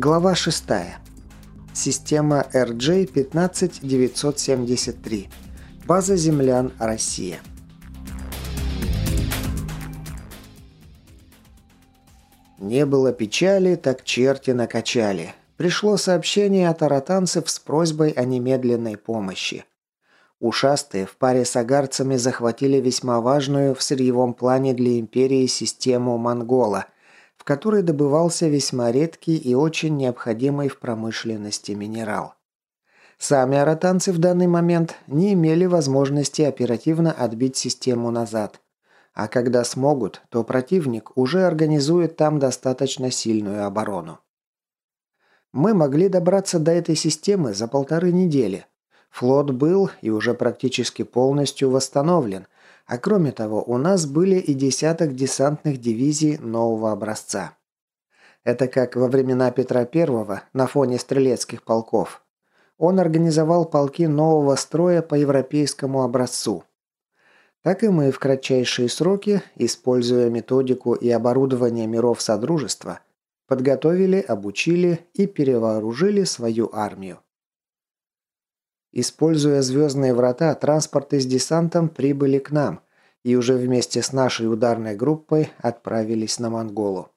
Глава 6. Система RJ-15973. База землян Россия. Не было печали, так черти накачали. Пришло сообщение от аратанцев с просьбой о немедленной помощи. Ушастые в паре с агарцами захватили весьма важную в сырьевом плане для империи систему Монгола, которой добывался весьма редкий и очень необходимый в промышленности минерал. Сами аратанцы в данный момент не имели возможности оперативно отбить систему назад. А когда смогут, то противник уже организует там достаточно сильную оборону. Мы могли добраться до этой системы за полторы недели, Флот был и уже практически полностью восстановлен, а кроме того, у нас были и десяток десантных дивизий нового образца. Это как во времена Петра I на фоне стрелецких полков. Он организовал полки нового строя по европейскому образцу. Так и мы в кратчайшие сроки, используя методику и оборудование миров Содружества, подготовили, обучили и перевооружили свою армию. Используя звездные врата, транспорты с десантом прибыли к нам и уже вместе с нашей ударной группой отправились на Монголу.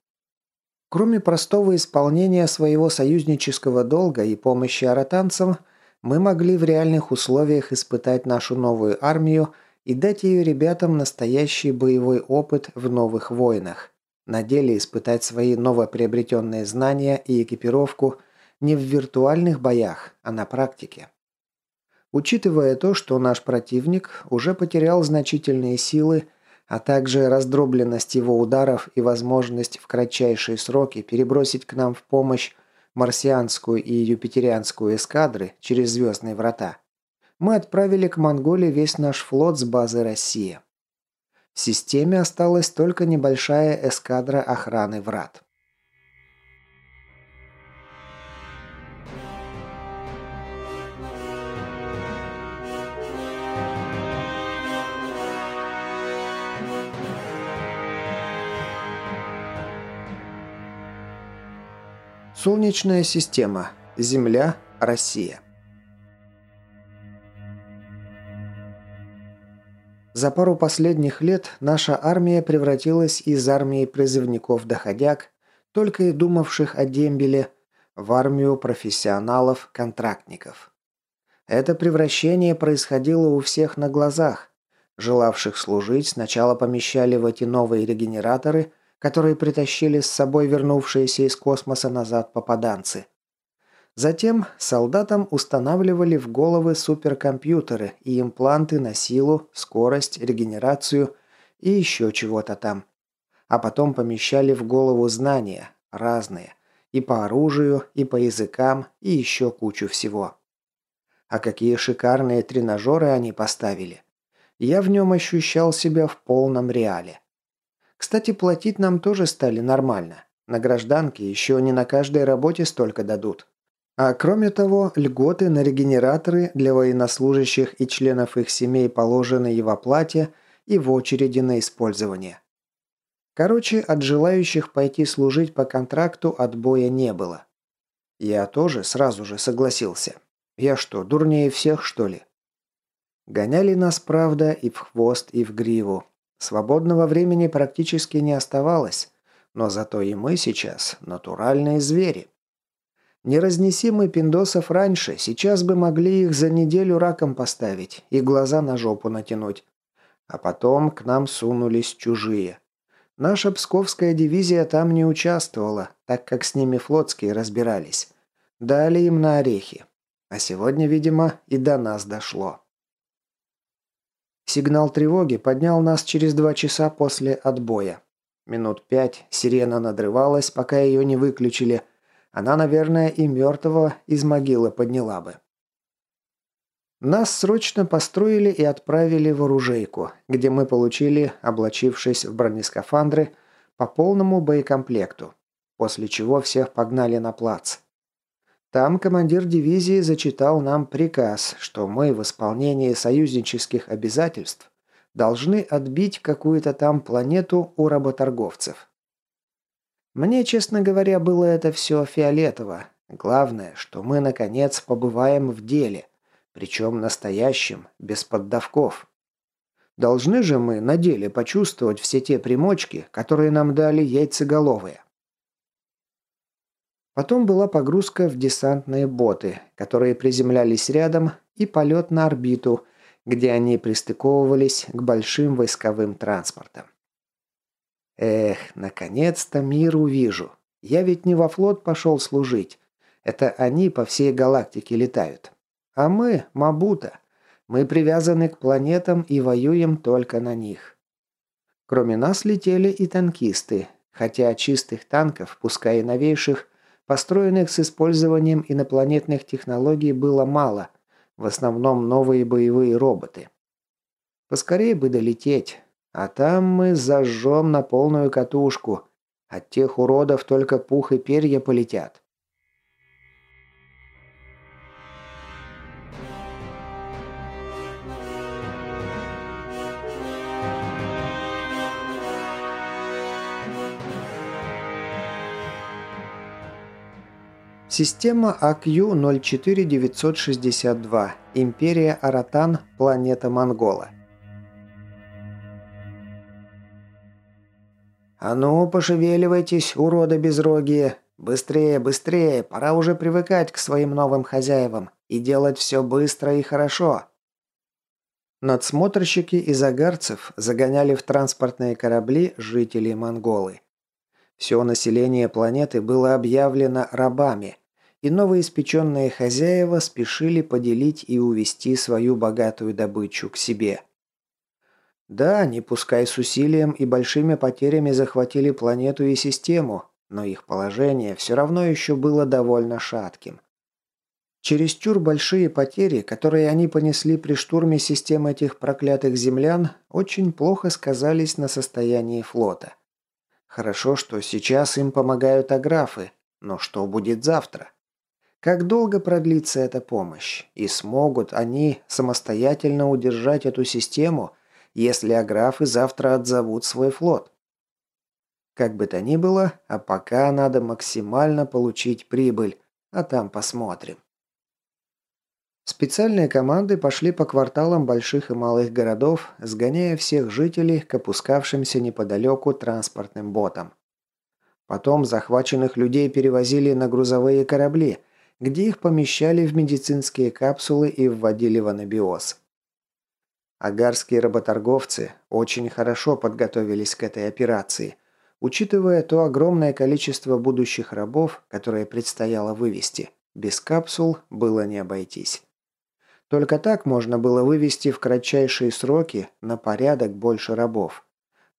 Кроме простого исполнения своего союзнического долга и помощи аратанцам, мы могли в реальных условиях испытать нашу новую армию и дать ее ребятам настоящий боевой опыт в новых войнах. На деле испытать свои новоприобретенные знания и экипировку не в виртуальных боях, а на практике. Учитывая то, что наш противник уже потерял значительные силы, а также раздробленность его ударов и возможность в кратчайшие сроки перебросить к нам в помощь марсианскую и юпитерианскую эскадры через звездные врата, мы отправили к Монголии весь наш флот с базы «Россия». В системе осталась только небольшая эскадра охраны врат. Солнечная система. Земля. Россия. За пару последних лет наша армия превратилась из армии призывников-доходяг, только и думавших о дембеле, в армию профессионалов-контрактников. Это превращение происходило у всех на глазах. Желавших служить сначала помещали в эти новые регенераторы – которые притащили с собой вернувшиеся из космоса назад попаданцы. Затем солдатам устанавливали в головы суперкомпьютеры и импланты на силу, скорость, регенерацию и еще чего-то там. А потом помещали в голову знания, разные, и по оружию, и по языкам, и еще кучу всего. А какие шикарные тренажеры они поставили. Я в нем ощущал себя в полном реале. Кстати, платить нам тоже стали нормально. На гражданке еще не на каждой работе столько дадут. А кроме того, льготы на регенераторы для военнослужащих и членов их семей положены и в оплате, и в очереди на использование. Короче, от желающих пойти служить по контракту отбоя не было. Я тоже сразу же согласился. Я что, дурнее всех, что ли? Гоняли нас, правда, и в хвост, и в гриву, Свободного времени практически не оставалось, но зато и мы сейчас натуральные звери. Не разнеси мы пиндосов раньше, сейчас бы могли их за неделю раком поставить и глаза на жопу натянуть. А потом к нам сунулись чужие. Наша псковская дивизия там не участвовала, так как с ними флотские разбирались. Дали им на орехи. А сегодня, видимо, и до нас дошло. Сигнал тревоги поднял нас через два часа после отбоя. Минут пять сирена надрывалась, пока ее не выключили. Она, наверное, и мертвого из могилы подняла бы. Нас срочно построили и отправили в оружейку, где мы получили, облачившись в бронескафандры, по полному боекомплекту, после чего всех погнали на плац. Там командир дивизии зачитал нам приказ, что мы в исполнении союзнических обязательств должны отбить какую-то там планету у работорговцев. Мне, честно говоря, было это все фиолетово. Главное, что мы, наконец, побываем в деле. Причем настоящем, без поддавков. Должны же мы на деле почувствовать все те примочки, которые нам дали яйцеголовые. Потом была погрузка в десантные боты, которые приземлялись рядом, и полет на орбиту, где они пристыковывались к большим войсковым транспортам. Эх, наконец-то мир увижу. Я ведь не во флот пошел служить. Это они по всей галактике летают. А мы – Мабута. Мы привязаны к планетам и воюем только на них. Кроме нас летели и танкисты, хотя чистых танков, пускай и новейших, построенных с использованием инопланетных технологий было мало, в основном новые боевые роботы. Поскорее бы долететь, а там мы зажжем на полную катушку. От тех уродов только пух и перья полетят. Система АКЮ-04962. Империя Аратан. Планета Монгола. «А ну, пошевеливайтесь, уроды безрогие! Быстрее, быстрее! Пора уже привыкать к своим новым хозяевам и делать все быстро и хорошо!» Надсмотрщики из агарцев загоняли в транспортные корабли жителей Монголы. Все население планеты было объявлено рабами – и новоиспеченные хозяева спешили поделить и увести свою богатую добычу к себе. Да, они пускай с усилием и большими потерями захватили планету и систему, но их положение все равно еще было довольно шатким. Чересчур большие потери, которые они понесли при штурме системы этих проклятых землян, очень плохо сказались на состоянии флота. Хорошо, что сейчас им помогают аграфы, но что будет завтра? Как долго продлится эта помощь? И смогут они самостоятельно удержать эту систему, если аграфы завтра отзовут свой флот? Как бы то ни было, а пока надо максимально получить прибыль, а там посмотрим. Специальные команды пошли по кварталам больших и малых городов, сгоняя всех жителей к опускавшимся неподалеку транспортным ботам. Потом захваченных людей перевозили на грузовые корабли – где их помещали в медицинские капсулы и вводили в анабиоз. Агарские работорговцы очень хорошо подготовились к этой операции, учитывая то огромное количество будущих рабов, которое предстояло вывести. Без капсул было не обойтись. Только так можно было вывести в кратчайшие сроки на порядок больше рабов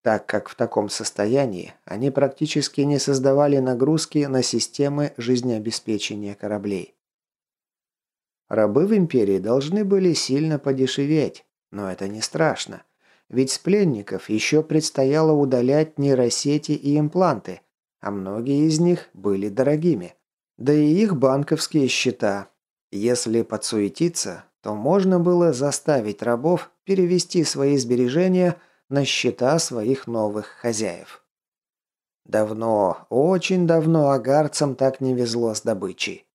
так как в таком состоянии они практически не создавали нагрузки на системы жизнеобеспечения кораблей. Рабы в империи должны были сильно подешеветь, но это не страшно, ведь с пленников еще предстояло удалять нейросети и импланты, а многие из них были дорогими. Да и их банковские счета. Если подсуетиться, то можно было заставить рабов перевести свои сбережения – на счета своих новых хозяев. Давно, очень давно агарцам так не везло с добычей.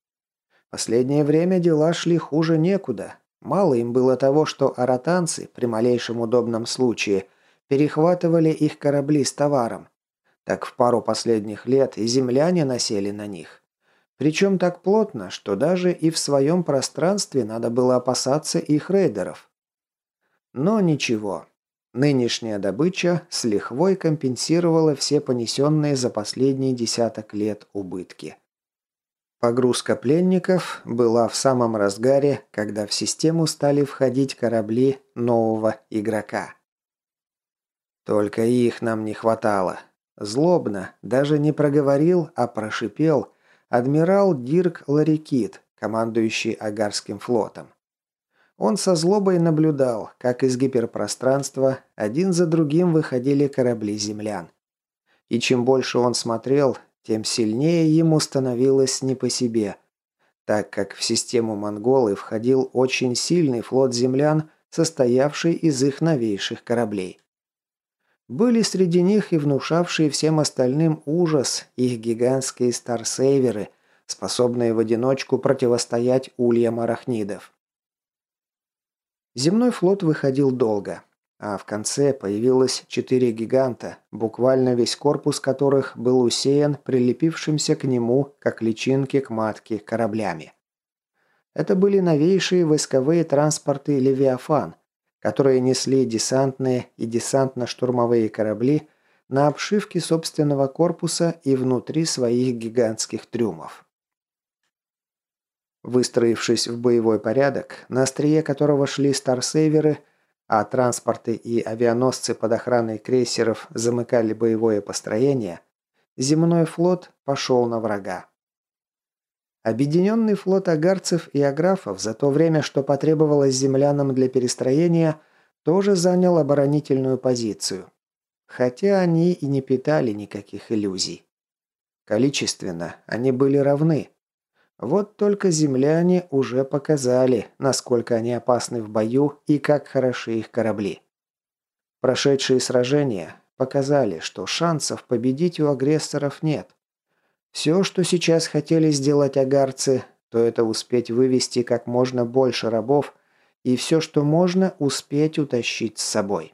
Последнее время дела шли хуже некуда. Мало им было того, что аратанцы при малейшем удобном случае перехватывали их корабли с товаром. Так в пару последних лет и земляне насели на них. Причем так плотно, что даже и в своем пространстве надо было опасаться их рейдеров. Но ничего, Нынешняя добыча с лихвой компенсировала все понесенные за последние десяток лет убытки. Погрузка пленников была в самом разгаре, когда в систему стали входить корабли нового игрока. Только их нам не хватало. Злобно, даже не проговорил, а прошипел адмирал Дирк Ларикит, командующий Агарским флотом. Он со злобой наблюдал, как из гиперпространства один за другим выходили корабли землян. И чем больше он смотрел, тем сильнее ему становилось не по себе, так как в систему монголы входил очень сильный флот землян, состоявший из их новейших кораблей. Были среди них и внушавшие всем остальным ужас их гигантские старсейверы, способные в одиночку противостоять ульям арахнидов. Земной флот выходил долго, а в конце появилось четыре гиганта, буквально весь корпус которых был усеян прилепившимся к нему, как личинки к матке, кораблями. Это были новейшие войсковые транспорты «Левиафан», которые несли десантные и десантно-штурмовые корабли на обшивке собственного корпуса и внутри своих гигантских трюмов. Выстроившись в боевой порядок, на острие которого шли старсейверы, а транспорты и авианосцы под охраной крейсеров замыкали боевое построение, земной флот пошел на врага. Объединенный флот агарцев и аграфов за то время, что потребовалось землянам для перестроения, тоже занял оборонительную позицию. Хотя они и не питали никаких иллюзий. Количественно они были равны. Вот только земляне уже показали, насколько они опасны в бою и как хороши их корабли. Прошедшие сражения показали, что шансов победить у агрессоров нет. Все, что сейчас хотели сделать агарцы, то это успеть вывести как можно больше рабов и все, что можно, успеть утащить с собой.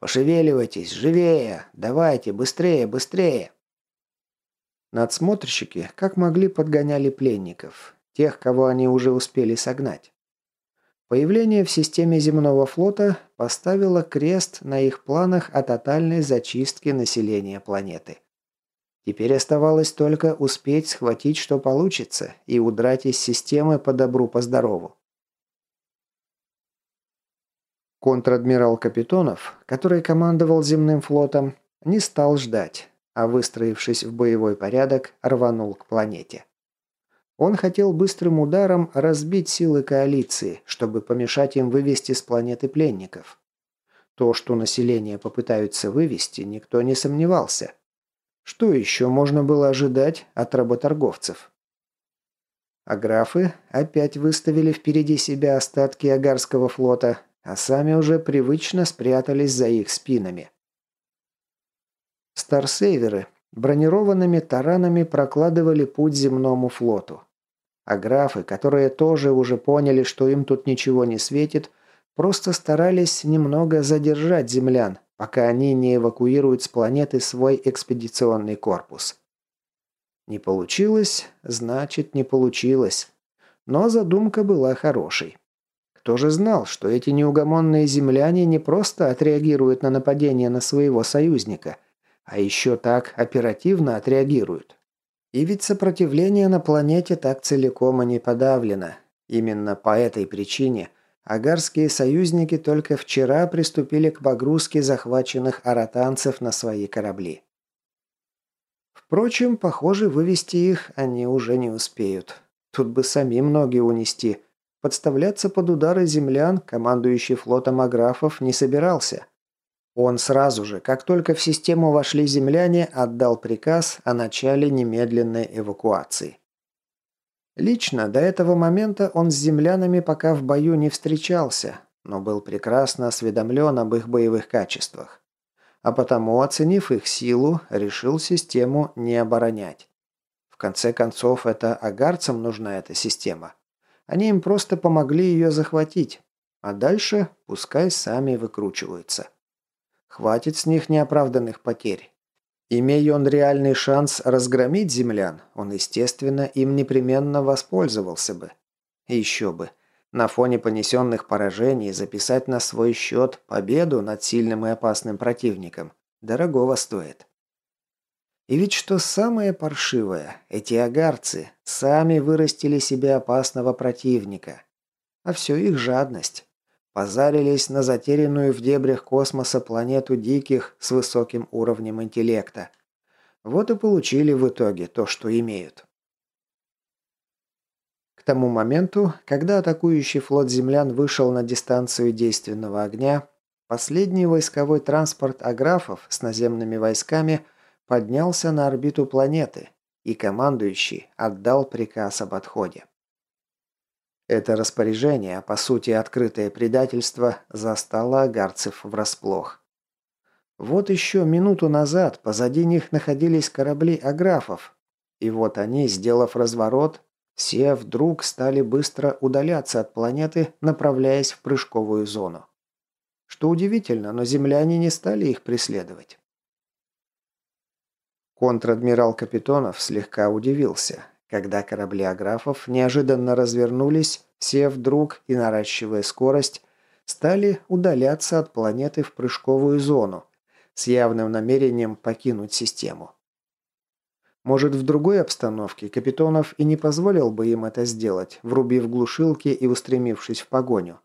«Пошевеливайтесь, живее! Давайте, быстрее, быстрее!» Надсмотрщики, как могли, подгоняли пленников, тех, кого они уже успели согнать. Появление в системе земного флота поставило крест на их планах о тотальной зачистке населения планеты. Теперь оставалось только успеть схватить, что получится, и удрать из системы по добру, по здорову. Контр-адмирал Капитонов, который командовал земным флотом, не стал ждать, а выстроившись в боевой порядок, рванул к планете. Он хотел быстрым ударом разбить силы коалиции, чтобы помешать им вывести с планеты пленников. То, что население попытаются вывести, никто не сомневался. Что еще можно было ожидать от работорговцев? А графы опять выставили впереди себя остатки Агарского флота, а сами уже привычно спрятались за их спинами. Старсейверы бронированными таранами прокладывали путь земному флоту. А графы, которые тоже уже поняли, что им тут ничего не светит, просто старались немного задержать землян, пока они не эвакуируют с планеты свой экспедиционный корпус. Не получилось, значит не получилось. Но задумка была хорошей. Кто же знал, что эти неугомонные земляне не просто отреагируют на нападение на своего союзника, а еще так оперативно отреагируют? И ведь сопротивление на планете так целиком и не подавлено. Именно по этой причине Агарские союзники только вчера приступили к погрузке захваченных аратанцев на свои корабли. Впрочем, похоже, вывести их они уже не успеют. Тут бы самим ноги унести. Подставляться под удары землян командующий флотом аграфов не собирался. Он сразу же, как только в систему вошли земляне, отдал приказ о начале немедленной эвакуации. Лично до этого момента он с землянами пока в бою не встречался, но был прекрасно осведомлен об их боевых качествах. А потому, оценив их силу, решил систему не оборонять. В конце концов, это агарцам нужна эта система. Они им просто помогли ее захватить, а дальше пускай сами выкручиваются. Хватит с них неоправданных потерь. Имея он реальный шанс разгромить землян, он, естественно, им непременно воспользовался бы. еще бы. На фоне понесенных поражений записать на свой счет победу над сильным и опасным противником дорогого стоит. И ведь что самое паршивое, эти агарцы сами вырастили себе опасного противника. А все их жадность. Позарились на затерянную в дебрях космоса планету диких с высоким уровнем интеллекта. Вот и получили в итоге то, что имеют. К тому моменту, когда атакующий флот землян вышел на дистанцию действенного огня, последний войсковой транспорт аграфов с наземными войсками поднялся на орбиту планеты, и командующий отдал приказ об отходе. Это распоряжение, по сути открытое предательство, застало агарцев врасплох. Вот еще минуту назад позади них находились корабли аграфов. И вот они, сделав разворот, все вдруг стали быстро удаляться от планеты, направляясь в прыжковую зону. Что удивительно, но земляне не стали их преследовать. Контр-адмирал Капитонов слегка удивился. Когда корабли аграфов неожиданно развернулись, все вдруг и наращивая скорость, стали удаляться от планеты в прыжковую зону с явным намерением покинуть систему. Может, в другой обстановке Капитонов и не позволил бы им это сделать, врубив глушилки и устремившись в погоню.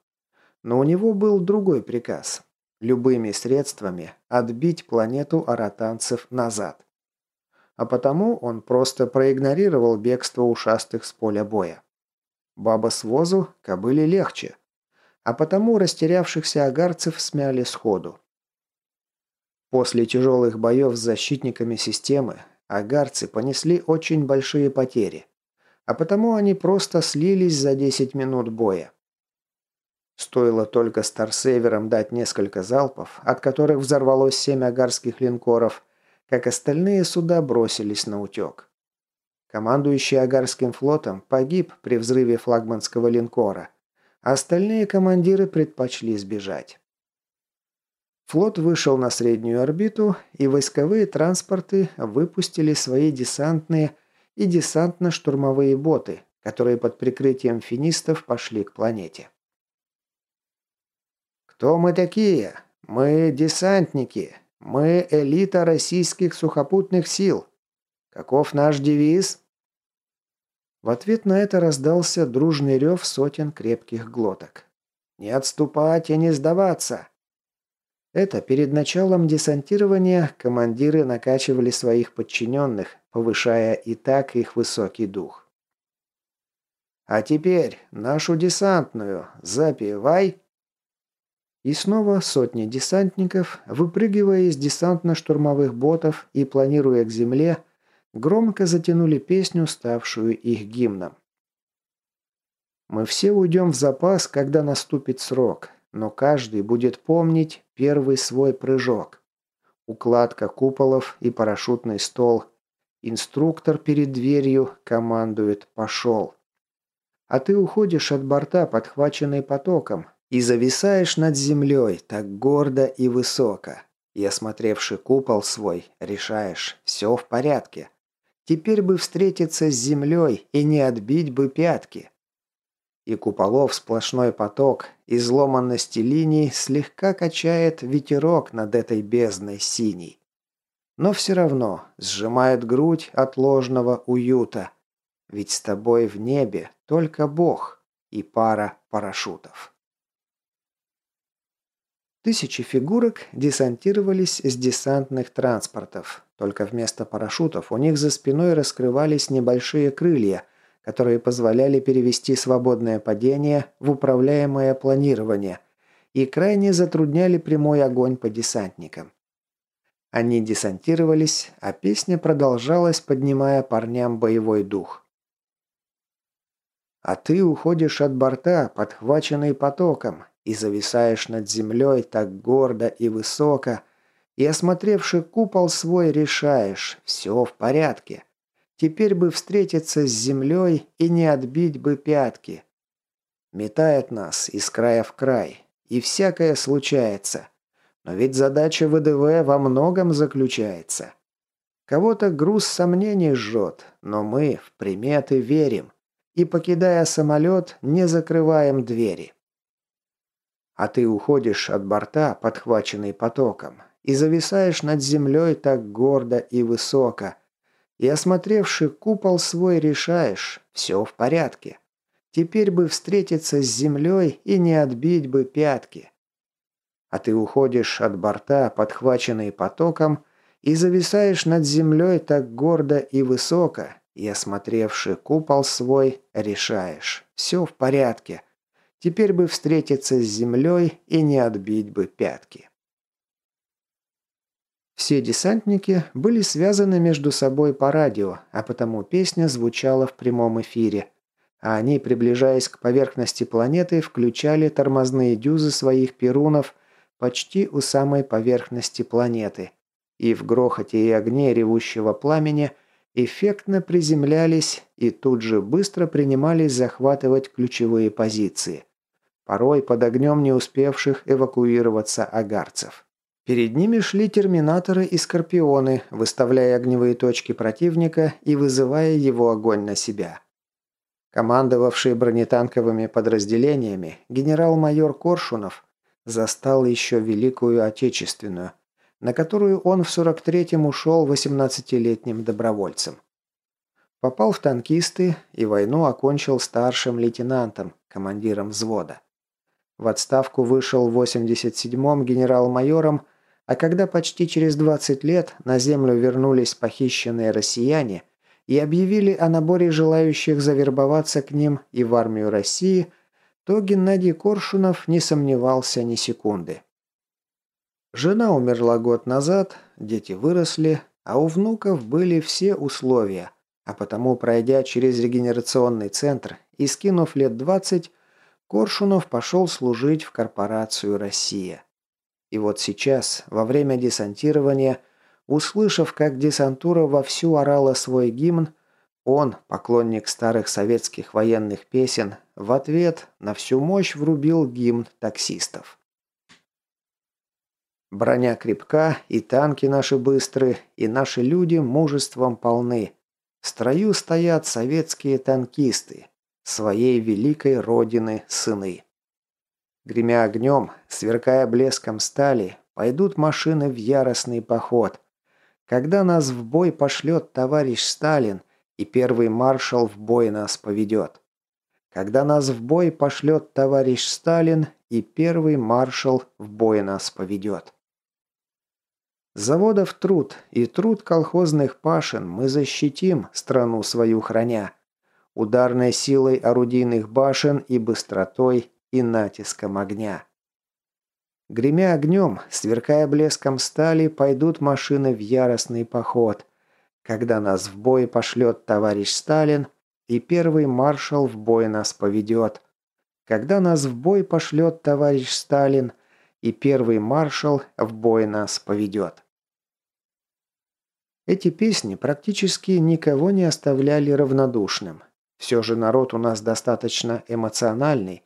Но у него был другой приказ – любыми средствами отбить планету аратанцев назад а потому он просто проигнорировал бегство ушастых с поля боя. Баба с возу кобыле легче, а потому растерявшихся агарцев смяли сходу. После тяжелых боев с защитниками системы агарцы понесли очень большие потери, а потому они просто слились за 10 минут боя. Стоило только Старсеверам дать несколько залпов, от которых взорвалось семь агарских линкоров – как остальные суда бросились на утек. Командующий Агарским флотом погиб при взрыве флагманского линкора, а остальные командиры предпочли сбежать. Флот вышел на среднюю орбиту, и войсковые транспорты выпустили свои десантные и десантно-штурмовые боты, которые под прикрытием финистов пошли к планете. «Кто мы такие? Мы десантники. Мы элита российских сухопутных сил. Каков наш девиз? В ответ на это раздался дружный рев сотен крепких глоток. Не отступать и не сдаваться. Это перед началом десантирования командиры накачивали своих подчиненных, повышая и так их высокий дух. А теперь нашу десантную запивай и снова сотни десантников, выпрыгивая из десантно-штурмовых ботов и планируя к земле, громко затянули песню, ставшую их гимном. Мы все уйдем в запас, когда наступит срок, но каждый будет помнить первый свой прыжок. Укладка куполов и парашютный стол. Инструктор перед дверью командует «пошел». А ты уходишь от борта, подхваченный потоком, и зависаешь над землей так гордо и высоко. И осмотревший купол свой, решаешь, все в порядке. Теперь бы встретиться с землей и не отбить бы пятки. И куполов сплошной поток, изломанности линий слегка качает ветерок над этой бездной синей. Но все равно сжимает грудь от ложного уюта. Ведь с тобой в небе только Бог и пара парашютов. Тысячи фигурок десантировались с десантных транспортов. Только вместо парашютов у них за спиной раскрывались небольшие крылья, которые позволяли перевести свободное падение в управляемое планирование и крайне затрудняли прямой огонь по десантникам. Они десантировались, а песня продолжалась, поднимая парням боевой дух. А ты уходишь от борта, подхваченный потоком, и зависаешь над землей так гордо и высоко, и, осмотревши купол свой, решаешь, все в порядке. Теперь бы встретиться с землей и не отбить бы пятки. Метает нас из края в край, и всякое случается. Но ведь задача ВДВ во многом заключается. Кого-то груз сомнений жжет, но мы в приметы верим. И, покидая самолет, не закрываем двери. А ты уходишь от борта, подхваченный потоком, и зависаешь над землей так гордо и высоко. И, осмотревши купол свой, решаешь, все в порядке. Теперь бы встретиться с землей и не отбить бы пятки. А ты уходишь от борта, подхваченный потоком, и зависаешь над землей так гордо и высоко, и, осмотревши купол свой, решаешь, все в порядке – Теперь бы встретиться с землей и не отбить бы пятки. Все десантники были связаны между собой по радио, а потому песня звучала в прямом эфире. а они, приближаясь к поверхности планеты, включали тормозные дюзы своих перунов почти у самой поверхности планеты, и в грохоте и огне ревущего пламени эффектно приземлялись и тут же быстро принимались захватывать ключевые позиции, порой под огнем не успевших эвакуироваться агарцев. Перед ними шли терминаторы и скорпионы, выставляя огневые точки противника и вызывая его огонь на себя. Командовавший бронетанковыми подразделениями генерал-майор Коршунов застал еще Великую Отечественную, на которую он в 43-м ушел 18-летним добровольцем. Попал в танкисты и войну окончил старшим лейтенантом, командиром взвода. В отставку вышел в 87-м генерал-майором, а когда почти через 20 лет на землю вернулись похищенные россияне – и объявили о наборе желающих завербоваться к ним и в армию России, то Геннадий Коршунов не сомневался ни секунды. Жена умерла год назад, дети выросли, а у внуков были все условия, а потому, пройдя через регенерационный центр и скинув лет 20, Коршунов пошел служить в корпорацию «Россия». И вот сейчас, во время десантирования – Услышав, как десантура вовсю орала свой гимн, он, поклонник старых советских военных песен, в ответ на всю мощь врубил гимн таксистов. Броня крепка, и танки наши быстры, и наши люди мужеством полны. В строю стоят советские танкисты, своей великой родины сыны. Гремя огнем, сверкая блеском стали, пойдут машины в яростный поход, когда нас в бой пошлет товарищ Сталин, и первый маршал в бой нас поведет. Когда нас в бой пошлет товарищ Сталин, и первый маршал в бой нас поведет. Заводов труд и труд колхозных пашин мы защитим, страну свою храня, ударной силой орудийных башен и быстротой и натиском огня. Гремя огнем, сверкая блеском стали, пойдут машины в яростный поход. Когда нас в бой пошлет товарищ Сталин, и первый маршал в бой нас поведет. Когда нас в бой пошлет товарищ Сталин, и первый маршал в бой нас поведет. Эти песни практически никого не оставляли равнодушным. Все же народ у нас достаточно эмоциональный,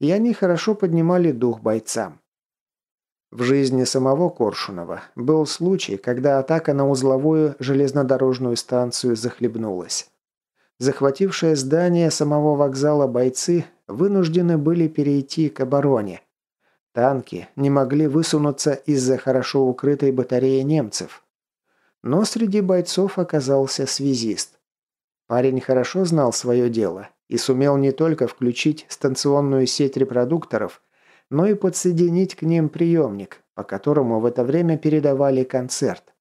и они хорошо поднимали дух бойцам. В жизни самого Коршунова был случай, когда атака на узловую железнодорожную станцию захлебнулась. Захватившее здание самого вокзала бойцы вынуждены были перейти к обороне. Танки не могли высунуться из-за хорошо укрытой батареи немцев. Но среди бойцов оказался связист. Парень хорошо знал свое дело и сумел не только включить станционную сеть репродукторов – но и подсоединить к ним приемник, по которому в это время передавали концерт.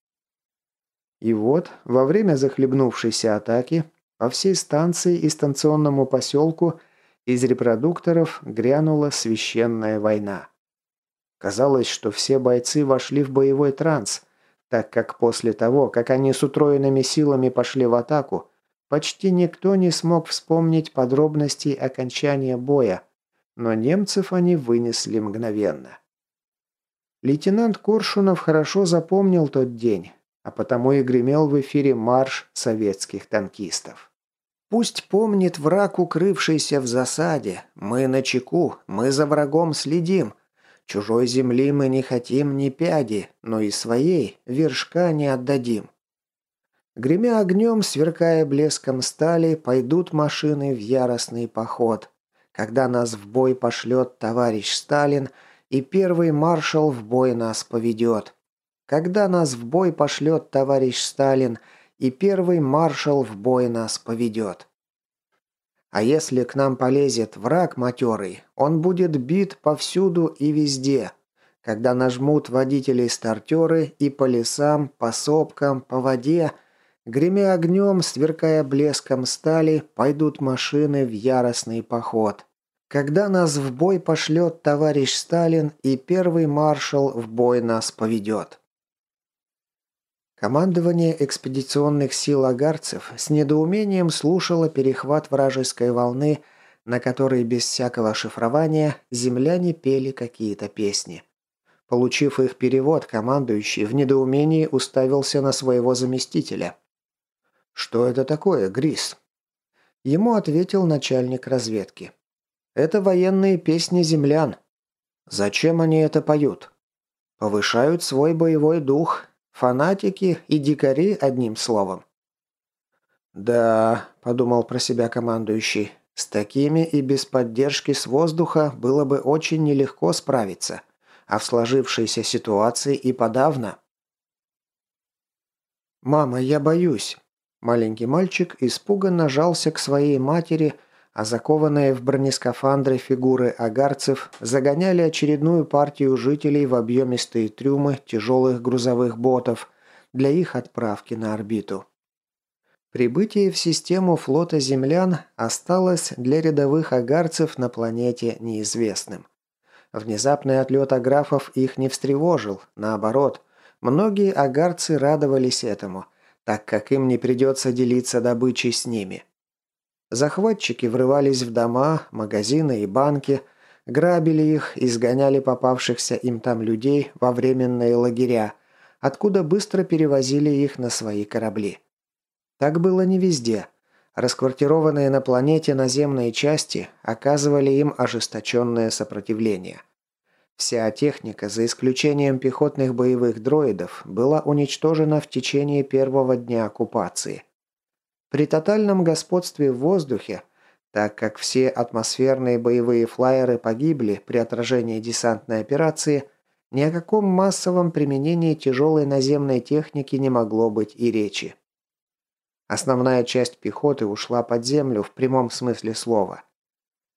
И вот, во время захлебнувшейся атаки, по всей станции и станционному поселку из репродукторов грянула священная война. Казалось, что все бойцы вошли в боевой транс, так как после того, как они с утроенными силами пошли в атаку, почти никто не смог вспомнить подробностей окончания боя, но немцев они вынесли мгновенно. Лейтенант Коршунов хорошо запомнил тот день, а потому и гремел в эфире марш советских танкистов. Пусть помнит враг, укрывшийся в засаде. Мы на чеку, мы за врагом следим. Чужой земли мы не хотим ни пяди, но и своей вершка не отдадим. Гремя огнем, сверкая блеском стали, пойдут машины в яростный поход. Когда нас в бой пошлет товарищ Сталин, и первый маршал в бой нас поведет. Когда нас в бой пошлет товарищ Сталин, и первый маршал в бой нас поведет. А если к нам полезет враг матерый, он будет бит повсюду и везде. Когда нажмут водители-стартеры и по лесам, по сопкам, по воде – Гремя огнем, сверкая блеском стали, пойдут машины в яростный поход. Когда нас в бой пошлет товарищ Сталин, и первый маршал в бой нас поведет. Командование экспедиционных сил агарцев с недоумением слушало перехват вражеской волны, на которой без всякого шифрования земляне пели какие-то песни. Получив их перевод, командующий в недоумении уставился на своего заместителя. «Что это такое, Грис?» Ему ответил начальник разведки. «Это военные песни землян. Зачем они это поют?» «Повышают свой боевой дух, Фанатики и дикари, одним словом. «Да», – подумал про себя командующий, – «с такими и без поддержки с воздуха было бы очень нелегко справиться, а в сложившейся ситуации и подавно». «Мама, я боюсь». Маленький мальчик испуганно жался к своей матери, а закованные в бронескафандры фигуры агарцев загоняли очередную партию жителей в объемистые трюмы тяжелых грузовых ботов для их отправки на орбиту. Прибытие в систему флота землян осталось для рядовых агарцев на планете неизвестным. Внезапный отлет аграфов их не встревожил, наоборот, многие агарцы радовались этому, так как им не придется делиться добычей с ними. Захватчики врывались в дома, магазины и банки, грабили их, изгоняли попавшихся им там людей во временные лагеря, откуда быстро перевозили их на свои корабли. Так было не везде. Расквартированные на планете наземные части оказывали им ожесточенное сопротивление. Вся техника, за исключением пехотных боевых дроидов, была уничтожена в течение первого дня оккупации – при тотальном господстве в воздухе, так как все атмосферные боевые флайеры погибли при отражении десантной операции, ни о каком массовом применении тяжелой наземной техники не могло быть и речи. Основная часть пехоты ушла под землю в прямом смысле слова.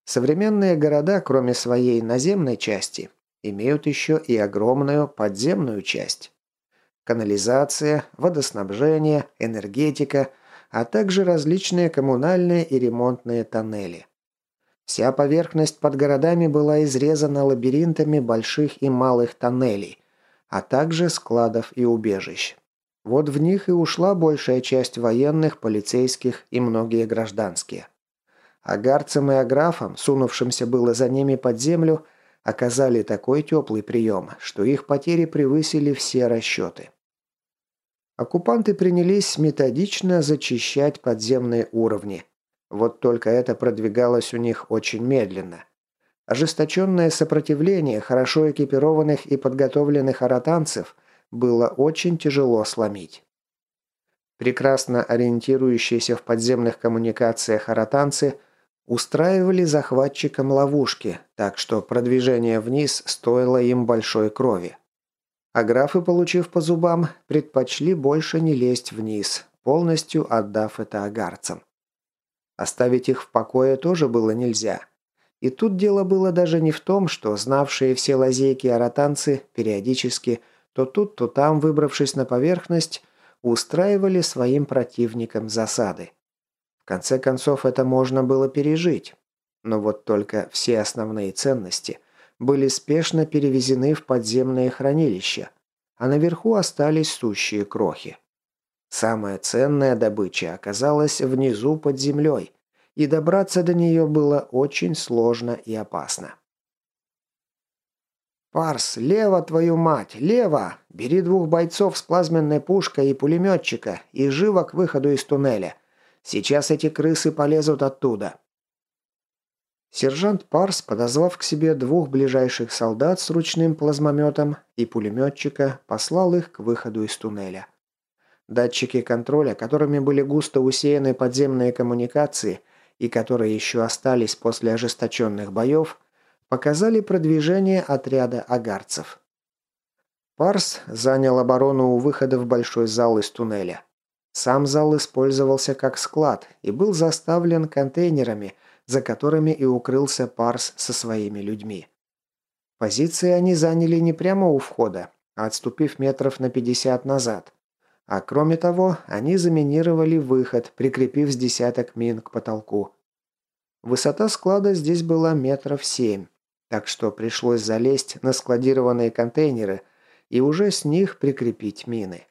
Современные города, кроме своей наземной части, имеют еще и огромную подземную часть. Канализация, водоснабжение, энергетика – а также различные коммунальные и ремонтные тоннели. Вся поверхность под городами была изрезана лабиринтами больших и малых тоннелей, а также складов и убежищ. Вот в них и ушла большая часть военных, полицейских и многие гражданские. Агарцам и аграфам, сунувшимся было за ними под землю, оказали такой теплый прием, что их потери превысили все расчеты. Оккупанты принялись методично зачищать подземные уровни. Вот только это продвигалось у них очень медленно. Ожесточенное сопротивление хорошо экипированных и подготовленных аратанцев было очень тяжело сломить. Прекрасно ориентирующиеся в подземных коммуникациях аратанцы устраивали захватчикам ловушки, так что продвижение вниз стоило им большой крови. А графы, получив по зубам, предпочли больше не лезть вниз, полностью отдав это агарцам. Оставить их в покое тоже было нельзя. И тут дело было даже не в том, что знавшие все лазейки аратанцы периодически, то тут, то там, выбравшись на поверхность, устраивали своим противникам засады. Конце концов, это можно было пережить. Но вот только все основные ценности – были спешно перевезены в подземные хранилища, а наверху остались сущие крохи. Самая ценная добыча оказалась внизу под землей, и добраться до нее было очень сложно и опасно. «Парс, лево, твою мать, лево! Бери двух бойцов с плазменной пушкой и пулеметчика и живо к выходу из туннеля. Сейчас эти крысы полезут оттуда». Сержант Парс, подозвав к себе двух ближайших солдат с ручным плазмометом и пулеметчика, послал их к выходу из туннеля. Датчики контроля, которыми были густо усеяны подземные коммуникации и которые еще остались после ожесточенных боев, показали продвижение отряда агарцев. Парс занял оборону у выхода в большой зал из туннеля. Сам зал использовался как склад и был заставлен контейнерами – за которыми и укрылся Парс со своими людьми. Позиции они заняли не прямо у входа, а отступив метров на 50 назад. А кроме того, они заминировали выход, прикрепив с десяток мин к потолку. Высота склада здесь была метров семь, так что пришлось залезть на складированные контейнеры и уже с них прикрепить мины.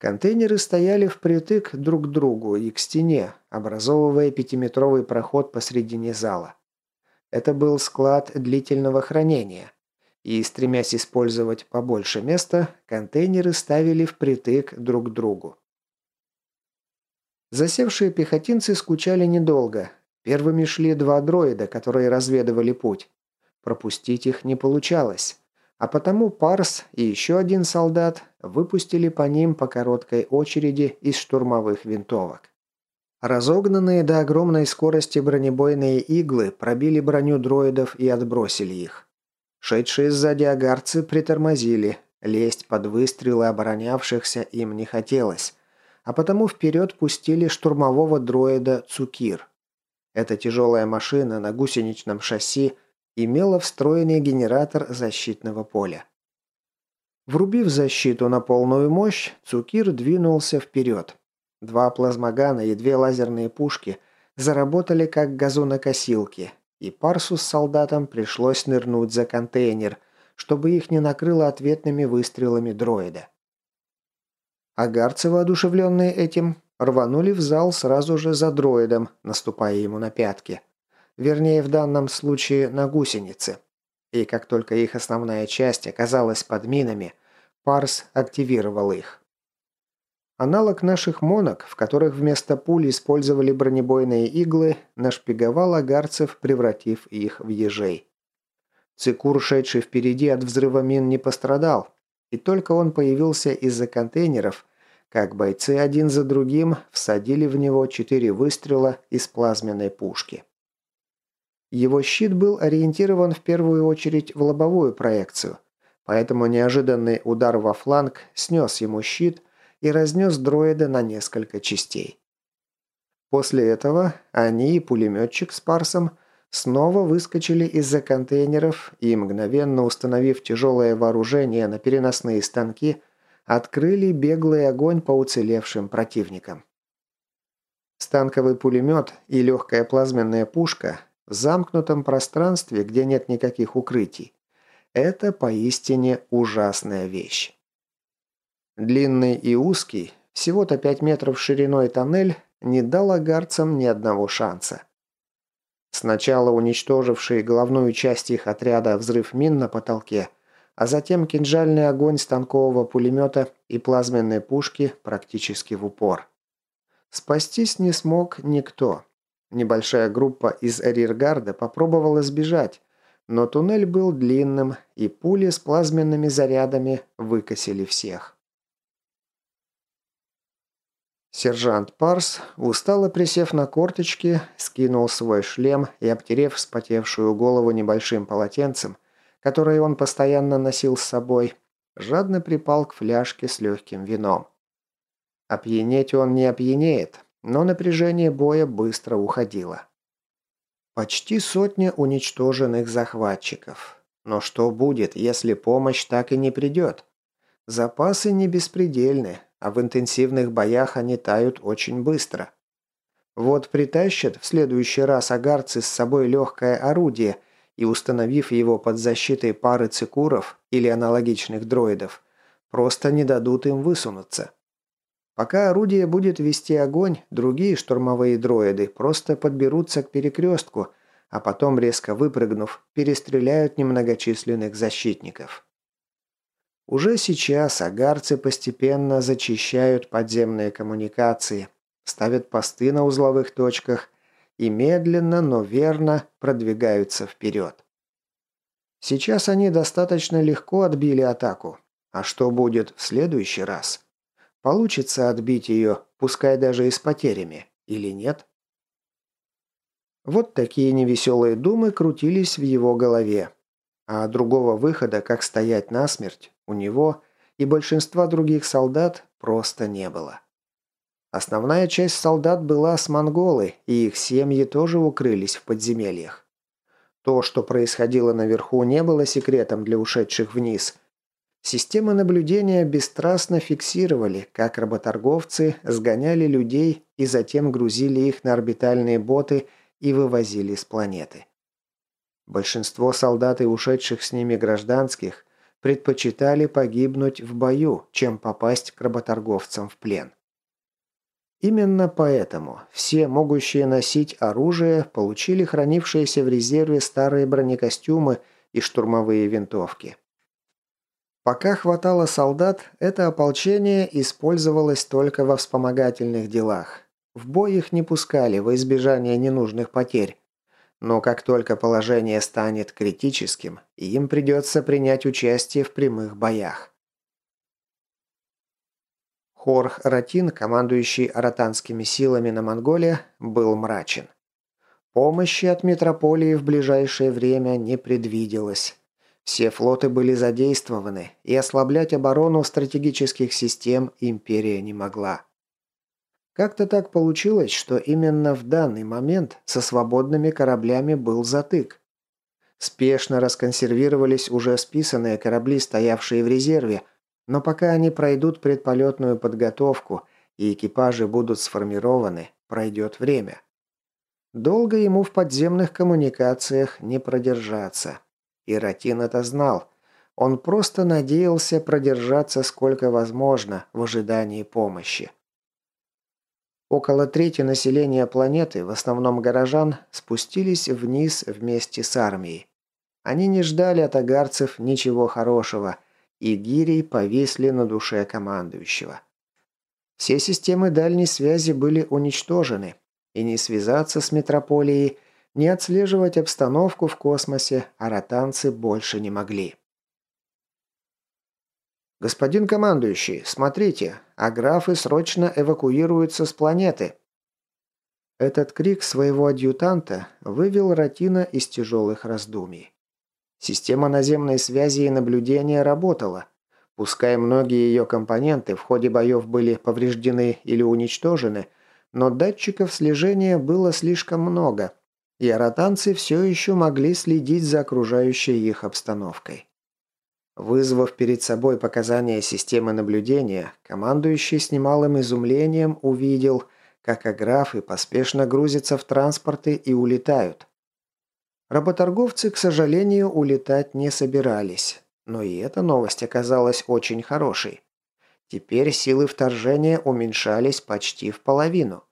Контейнеры стояли впритык друг к другу и к стене, образовывая пятиметровый проход посредине зала. Это был склад длительного хранения. И, стремясь использовать побольше места, контейнеры ставили впритык друг к другу. Засевшие пехотинцы скучали недолго. Первыми шли два дроида, которые разведывали путь. Пропустить их не получалось. А потому Парс и еще один солдат выпустили по ним по короткой очереди из штурмовых винтовок. Разогнанные до огромной скорости бронебойные иглы пробили броню дроидов и отбросили их. Шедшие сзади агарцы притормозили, лезть под выстрелы оборонявшихся им не хотелось, а потому вперед пустили штурмового дроида Цукир. Эта тяжелая машина на гусеничном шасси – имела встроенный генератор защитного поля. Врубив защиту на полную мощь, Цукир двинулся вперед. Два плазмогана и две лазерные пушки заработали как газонокосилки, и Парсу с солдатом пришлось нырнуть за контейнер, чтобы их не накрыло ответными выстрелами дроида. Агарцы, воодушевленные этим, рванули в зал сразу же за дроидом, наступая ему на пятки – Вернее, в данном случае на гусеницы. И как только их основная часть оказалась под минами, Парс активировал их. Аналог наших монок, в которых вместо пуль использовали бронебойные иглы, нашпиговал агарцев, превратив их в ежей. Цикур, шедший впереди от взрыва мин, не пострадал, и только он появился из-за контейнеров, как бойцы один за другим всадили в него четыре выстрела из плазменной пушки. Его щит был ориентирован в первую очередь в лобовую проекцию, поэтому неожиданный удар во фланг снес ему щит и разнес дроида на несколько частей. После этого они и пулеметчик с Парсом снова выскочили из-за контейнеров и, мгновенно установив тяжелое вооружение на переносные станки, открыли беглый огонь по уцелевшим противникам. Станковый пулемет и легкая плазменная пушка в замкнутом пространстве, где нет никаких укрытий. Это поистине ужасная вещь. Длинный и узкий, всего-то 5 метров шириной тоннель, не дал агарцам ни одного шанса. Сначала уничтоживший головную часть их отряда взрыв мин на потолке, а затем кинжальный огонь станкового пулемета и плазменной пушки практически в упор. Спастись не смог никто. Небольшая группа из арьергарда попробовала сбежать, но туннель был длинным, и пули с плазменными зарядами выкосили всех. Сержант Парс, устало присев на корточки, скинул свой шлем и, обтерев вспотевшую голову небольшим полотенцем, которое он постоянно носил с собой, жадно припал к фляжке с легким вином. Опьянеть он не опьянеет, но напряжение боя быстро уходило. Почти сотня уничтоженных захватчиков. Но что будет, если помощь так и не придет? Запасы не беспредельны, а в интенсивных боях они тают очень быстро. Вот притащат в следующий раз агарцы с собой легкое орудие и, установив его под защитой пары цикуров или аналогичных дроидов, просто не дадут им высунуться. Пока орудие будет вести огонь, другие штурмовые дроиды просто подберутся к перекрестку, а потом, резко выпрыгнув, перестреляют немногочисленных защитников. Уже сейчас агарцы постепенно зачищают подземные коммуникации, ставят посты на узловых точках и медленно, но верно продвигаются вперед. Сейчас они достаточно легко отбили атаку. А что будет в следующий раз? Получится отбить ее, пускай даже и с потерями, или нет? Вот такие невеселые думы крутились в его голове. А другого выхода, как стоять насмерть, у него и большинства других солдат просто не было. Основная часть солдат была с монголы, и их семьи тоже укрылись в подземельях. То, что происходило наверху, не было секретом для ушедших вниз, Системы наблюдения бесстрастно фиксировали, как работорговцы сгоняли людей и затем грузили их на орбитальные боты и вывозили с планеты. Большинство солдат и ушедших с ними гражданских предпочитали погибнуть в бою, чем попасть к работорговцам в плен. Именно поэтому все могущие носить оружие получили хранившиеся в резерве старые бронекостюмы и штурмовые винтовки. Пока хватало солдат, это ополчение использовалось только во вспомогательных делах. В бой их не пускали во избежание ненужных потерь. Но как только положение станет критическим, им придется принять участие в прямых боях. Хорх Ратин, командующий аратанскими силами на Монголе, был мрачен. Помощи от метрополии в ближайшее время не предвиделось. Все флоты были задействованы, и ослаблять оборону стратегических систем империя не могла. Как-то так получилось, что именно в данный момент со свободными кораблями был затык. Спешно расконсервировались уже списанные корабли, стоявшие в резерве, но пока они пройдут предполетную подготовку и экипажи будут сформированы, пройдет время. Долго ему в подземных коммуникациях не продержаться. И Ратин это знал. Он просто надеялся продержаться сколько возможно в ожидании помощи. Около трети населения планеты, в основном горожан, спустились вниз вместе с армией. Они не ждали от агарцев ничего хорошего, и гирей повисли на душе командующего. Все системы дальней связи были уничтожены, и не связаться с метрополией, не отслеживать обстановку в космосе аратанцы больше не могли. «Господин командующий, смотрите, а графы срочно эвакуируются с планеты!» Этот крик своего адъютанта вывел Ратина из тяжелых раздумий. Система наземной связи и наблюдения работала. Пускай многие ее компоненты в ходе боев были повреждены или уничтожены, но датчиков слежения было слишком много, и аратанцы все еще могли следить за окружающей их обстановкой. Вызвав перед собой показания системы наблюдения, командующий с немалым изумлением увидел, как аграфы поспешно грузятся в транспорты и улетают. Работорговцы, к сожалению, улетать не собирались, но и эта новость оказалась очень хорошей. Теперь силы вторжения уменьшались почти в половину.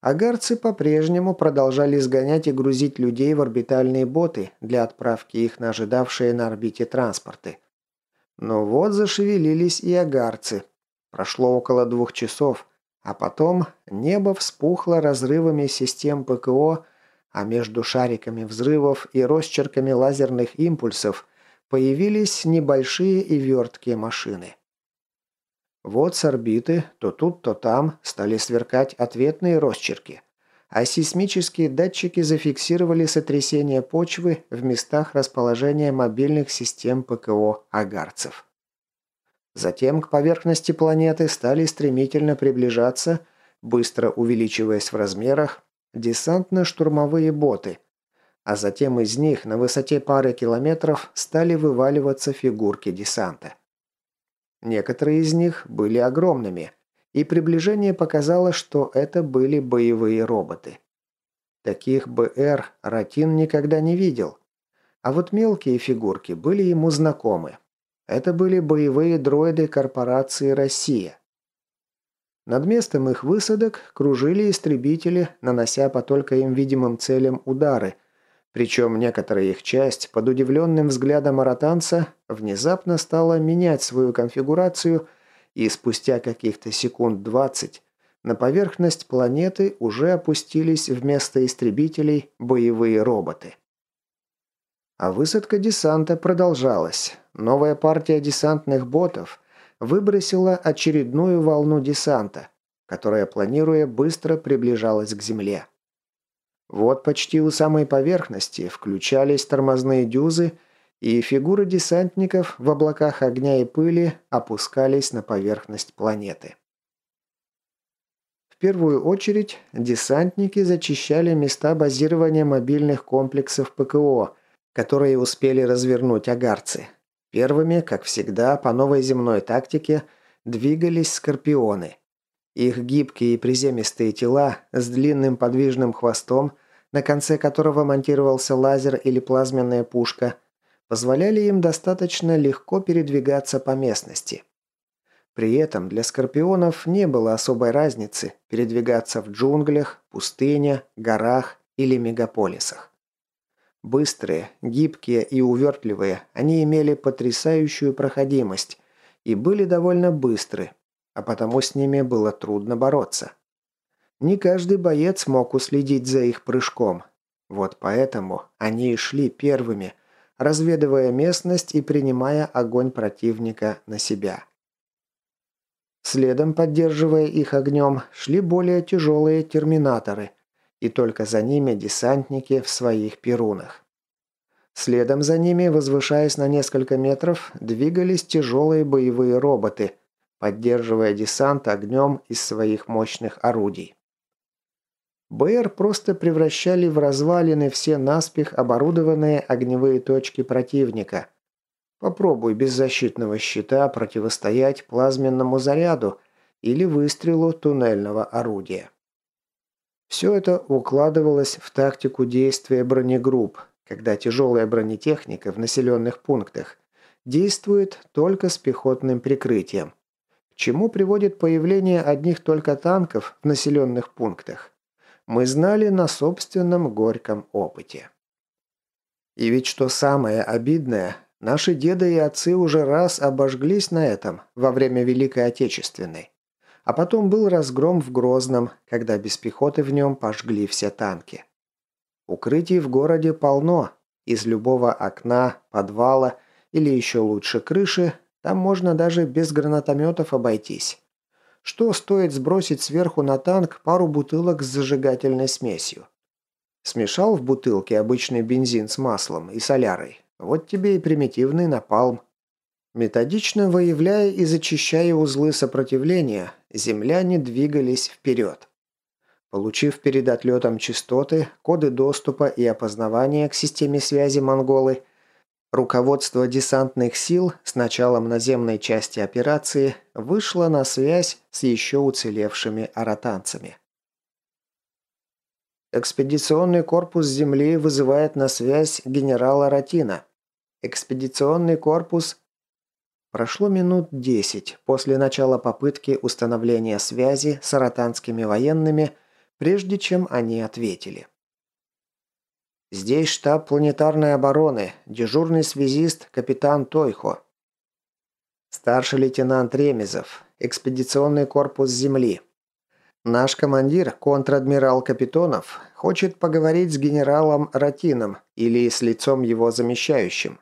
Агарцы по-прежнему продолжали сгонять и грузить людей в орбитальные боты для отправки их на ожидавшие на орбите транспорты. Но вот зашевелились и агарцы. Прошло около двух часов, а потом небо вспухло разрывами систем ПКО, а между шариками взрывов и росчерками лазерных импульсов появились небольшие и верткие машины. Вот с орбиты, то тут, то там, стали сверкать ответные росчерки, а сейсмические датчики зафиксировали сотрясение почвы в местах расположения мобильных систем ПКО агарцев. Затем к поверхности планеты стали стремительно приближаться, быстро увеличиваясь в размерах, десантно-штурмовые боты, а затем из них на высоте пары километров стали вываливаться фигурки десанта. Некоторые из них были огромными, и приближение показало, что это были боевые роботы. Таких БР Ратин никогда не видел. А вот мелкие фигурки были ему знакомы. Это были боевые дроиды корпорации «Россия». Над местом их высадок кружили истребители, нанося по только им видимым целям удары – причем некоторая их часть, под удивленным взглядом аратанца, внезапно стала менять свою конфигурацию, и спустя каких-то секунд 20 на поверхность планеты уже опустились вместо истребителей боевые роботы. А высадка десанта продолжалась. Новая партия десантных ботов выбросила очередную волну десанта, которая, планируя, быстро приближалась к Земле. Вот почти у самой поверхности включались тормозные дюзы, и фигуры десантников в облаках огня и пыли опускались на поверхность планеты. В первую очередь десантники зачищали места базирования мобильных комплексов ПКО, которые успели развернуть агарцы. Первыми, как всегда, по новой земной тактике, двигались скорпионы. Их гибкие и приземистые тела с длинным подвижным хвостом, на конце которого монтировался лазер или плазменная пушка, позволяли им достаточно легко передвигаться по местности. При этом для скорпионов не было особой разницы передвигаться в джунглях, пустыне, горах или мегаполисах. Быстрые, гибкие и увертливые, они имели потрясающую проходимость и были довольно быстры, а потому с ними было трудно бороться. Не каждый боец мог уследить за их прыжком. Вот поэтому они и шли первыми, разведывая местность и принимая огонь противника на себя. Следом, поддерживая их огнем, шли более тяжелые терминаторы, и только за ними десантники в своих перунах. Следом за ними, возвышаясь на несколько метров, двигались тяжелые боевые роботы, поддерживая десант огнем из своих мощных орудий. БР просто превращали в развалины все наспех оборудованные огневые точки противника – Попробуй без защитного щита противостоять плазменному заряду или выстрелу туннельного орудия. Все это укладывалось в тактику действия бронегрупп, когда тяжелая бронетехника в населенных пунктах действует только с пехотным прикрытием, чему приводит появление одних только танков в населенных пунктах. Мы знали на собственном горьком опыте. И ведь что самое обидное, Наши деды и отцы уже раз обожглись на этом во время Великой Отечественной. А потом был разгром в Грозном, когда без пехоты в нем пожгли все танки. Укрытий в городе полно. Из любого окна, подвала или еще лучше крыши, там можно даже без гранатометов обойтись. Что стоит сбросить сверху на танк пару бутылок с зажигательной смесью? Смешал в бутылке обычный бензин с маслом и солярой, вот тебе и примитивный напалм. Методично выявляя и зачищая узлы сопротивления, земляне двигались вперед. Получив перед отлетом частоты, коды доступа и опознавания к системе связи монголы, руководство десантных сил с началом наземной части операции вышло на связь с еще уцелевшими аратанцами. Экспедиционный корпус Земли вызывает на связь генерала Ратина. Экспедиционный корпус... Прошло минут десять после начала попытки установления связи с аратанскими военными, прежде чем они ответили. Здесь штаб планетарной обороны, дежурный связист капитан Тойхо. Старший лейтенант Ремезов, экспедиционный корпус Земли. Наш командир, контр-адмирал Капитонов, хочет поговорить с генералом Ратином или с лицом его замещающим.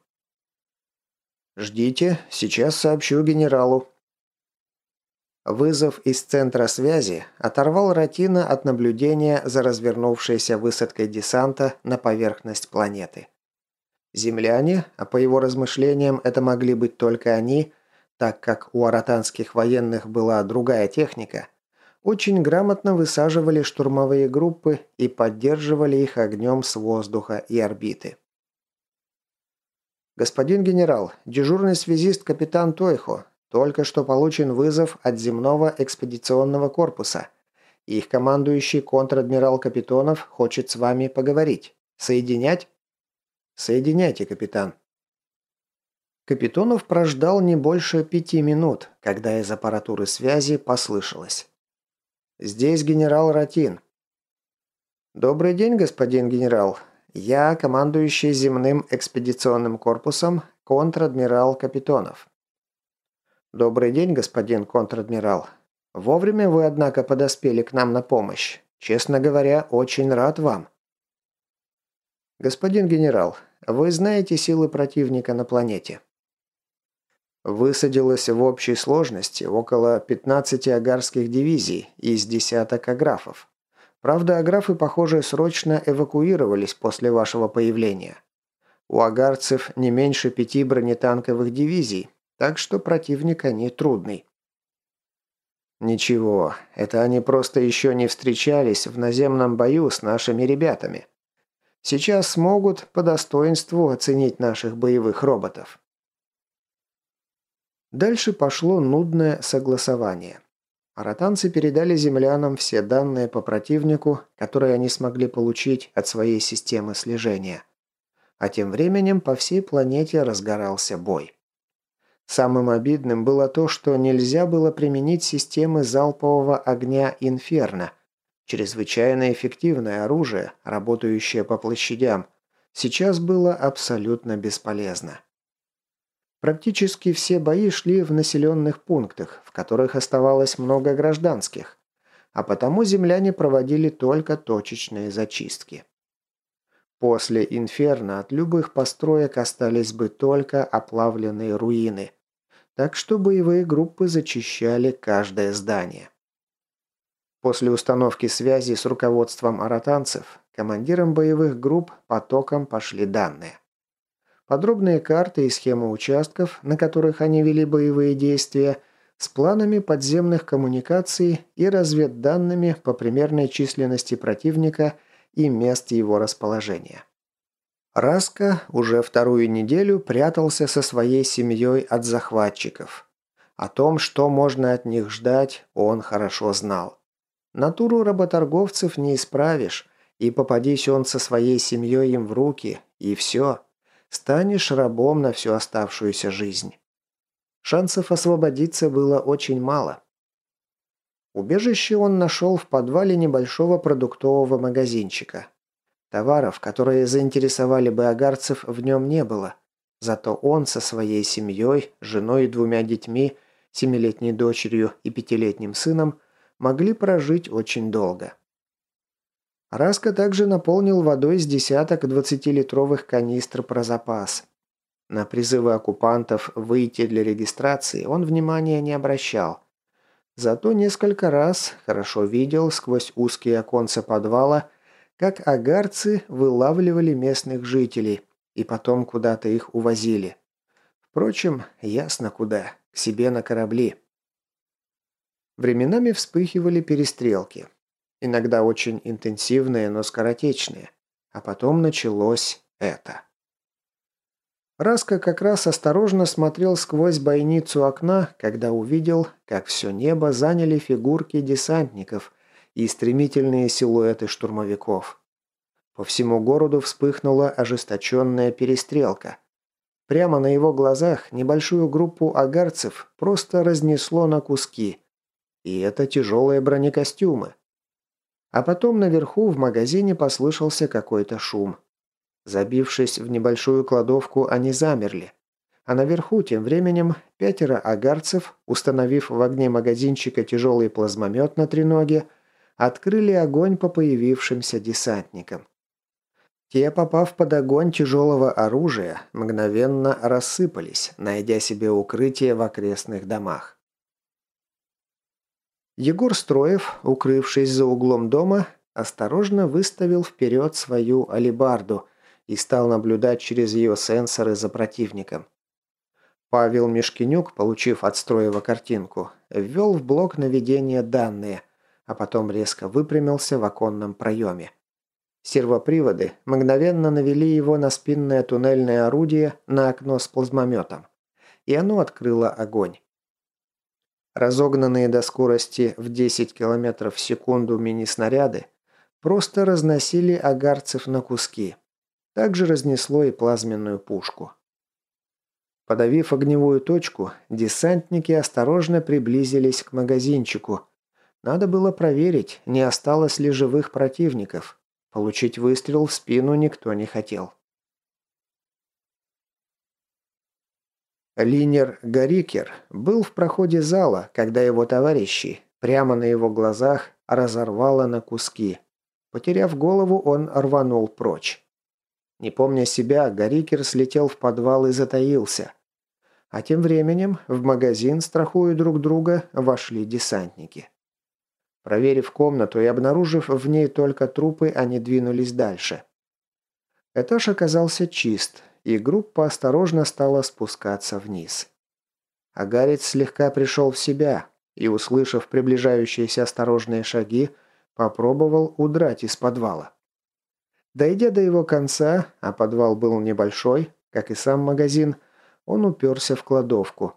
«Ждите, сейчас сообщу генералу». Вызов из центра связи оторвал Ратина от наблюдения за развернувшейся высадкой десанта на поверхность планеты. Земляне, а по его размышлениям это могли быть только они, так как у аратанских военных была другая техника, очень грамотно высаживали штурмовые группы и поддерживали их огнем с воздуха и орбиты. «Господин генерал, дежурный связист капитан Тойхо. Только что получен вызов от земного экспедиционного корпуса. Их командующий контр-адмирал Капитонов хочет с вами поговорить. Соединять?» «Соединяйте, капитан». Капитонов прождал не больше пяти минут, когда из аппаратуры связи послышалось. «Здесь генерал Ратин». «Добрый день, господин генерал. Я командующий земным экспедиционным корпусом контр-адмирал Капитонов. Добрый день, господин контр-адмирал. Вовремя вы, однако, подоспели к нам на помощь. Честно говоря, очень рад вам. Господин генерал, вы знаете силы противника на планете? Высадилось в общей сложности около 15 агарских дивизий из десяток аграфов. Правда, аграфы, похоже, срочно эвакуировались после вашего появления. У агарцев не меньше пяти бронетанковых дивизий, так что противник они трудный. Ничего, это они просто еще не встречались в наземном бою с нашими ребятами. Сейчас смогут по достоинству оценить наших боевых роботов. Дальше пошло нудное согласование. Аратанцы передали землянам все данные по противнику, которые они смогли получить от своей системы слежения. А тем временем по всей планете разгорался бой. Самым обидным было то, что нельзя было применить системы залпового огня «Инферно». Чрезвычайно эффективное оружие, работающее по площадям, сейчас было абсолютно бесполезно. Практически все бои шли в населенных пунктах, в которых оставалось много гражданских, а потому земляне проводили только точечные зачистки. После инферно от любых построек остались бы только оплавленные руины – так что боевые группы зачищали каждое здание. После установки связи с руководством аратанцев, командирам боевых групп потоком пошли данные. Подробные карты и схемы участков, на которых они вели боевые действия, с планами подземных коммуникаций и разведданными по примерной численности противника и мест его расположения. Раска уже вторую неделю прятался со своей семьей от захватчиков. О том, что можно от них ждать, он хорошо знал. Натуру работорговцев не исправишь, и попадись он со своей семьей им в руки, и все. Станешь рабом на всю оставшуюся жизнь. Шансов освободиться было очень мало. Убежище он нашел в подвале небольшого продуктового магазинчика. Товаров, которые заинтересовали бы агарцев, в нем не было. Зато он со своей семьей, женой и двумя детьми, семилетней дочерью и пятилетним сыном, могли прожить очень долго. Раска также наполнил водой с десяток 20-литровых канистр про запас. На призывы оккупантов выйти для регистрации он внимания не обращал. Зато несколько раз хорошо видел сквозь узкие оконца подвала как агарцы вылавливали местных жителей и потом куда-то их увозили. Впрочем, ясно куда, к себе на корабли. Временами вспыхивали перестрелки. Иногда очень интенсивные, но скоротечные. А потом началось это. Раска как раз осторожно смотрел сквозь бойницу окна, когда увидел, как все небо заняли фигурки десантников, и стремительные силуэты штурмовиков. По всему городу вспыхнула ожесточенная перестрелка. Прямо на его глазах небольшую группу агарцев просто разнесло на куски. И это тяжелые бронекостюмы. А потом наверху в магазине послышался какой-то шум. Забившись в небольшую кладовку, они замерли. А наверху тем временем пятеро агарцев, установив в огне магазинчика тяжелый плазмомет на треноге, открыли огонь по появившимся десантникам. Те, попав под огонь тяжелого оружия, мгновенно рассыпались, найдя себе укрытие в окрестных домах. Егор Строев, укрывшись за углом дома, осторожно выставил вперед свою алибарду и стал наблюдать через ее сенсоры за противником. Павел Мешкинюк, получив от Строева картинку, ввел в блок наведения данные, а потом резко выпрямился в оконном проеме. Сервоприводы мгновенно навели его на спинное туннельное орудие на окно с плазмометом, и оно открыло огонь. Разогнанные до скорости в 10 км в секунду мини-снаряды просто разносили агарцев на куски. Также разнесло и плазменную пушку. Подавив огневую точку, десантники осторожно приблизились к магазинчику, надо было проверить, не осталось ли живых противников. Получить выстрел в спину никто не хотел. Линер Гарикер был в проходе зала, когда его товарищи, прямо на его глазах, разорвало на куски. Потеряв голову, он рванул прочь. Не помня себя, Гарикер слетел в подвал и затаился. А тем временем в магазин, страхуя друг друга, вошли десантники. Проверив комнату и обнаружив в ней только трупы, они двинулись дальше. Этаж оказался чист, и группа осторожно стала спускаться вниз. Агарец слегка пришел в себя и, услышав приближающиеся осторожные шаги, попробовал удрать из подвала. Дойдя до его конца, а подвал был небольшой, как и сам магазин, он уперся в кладовку.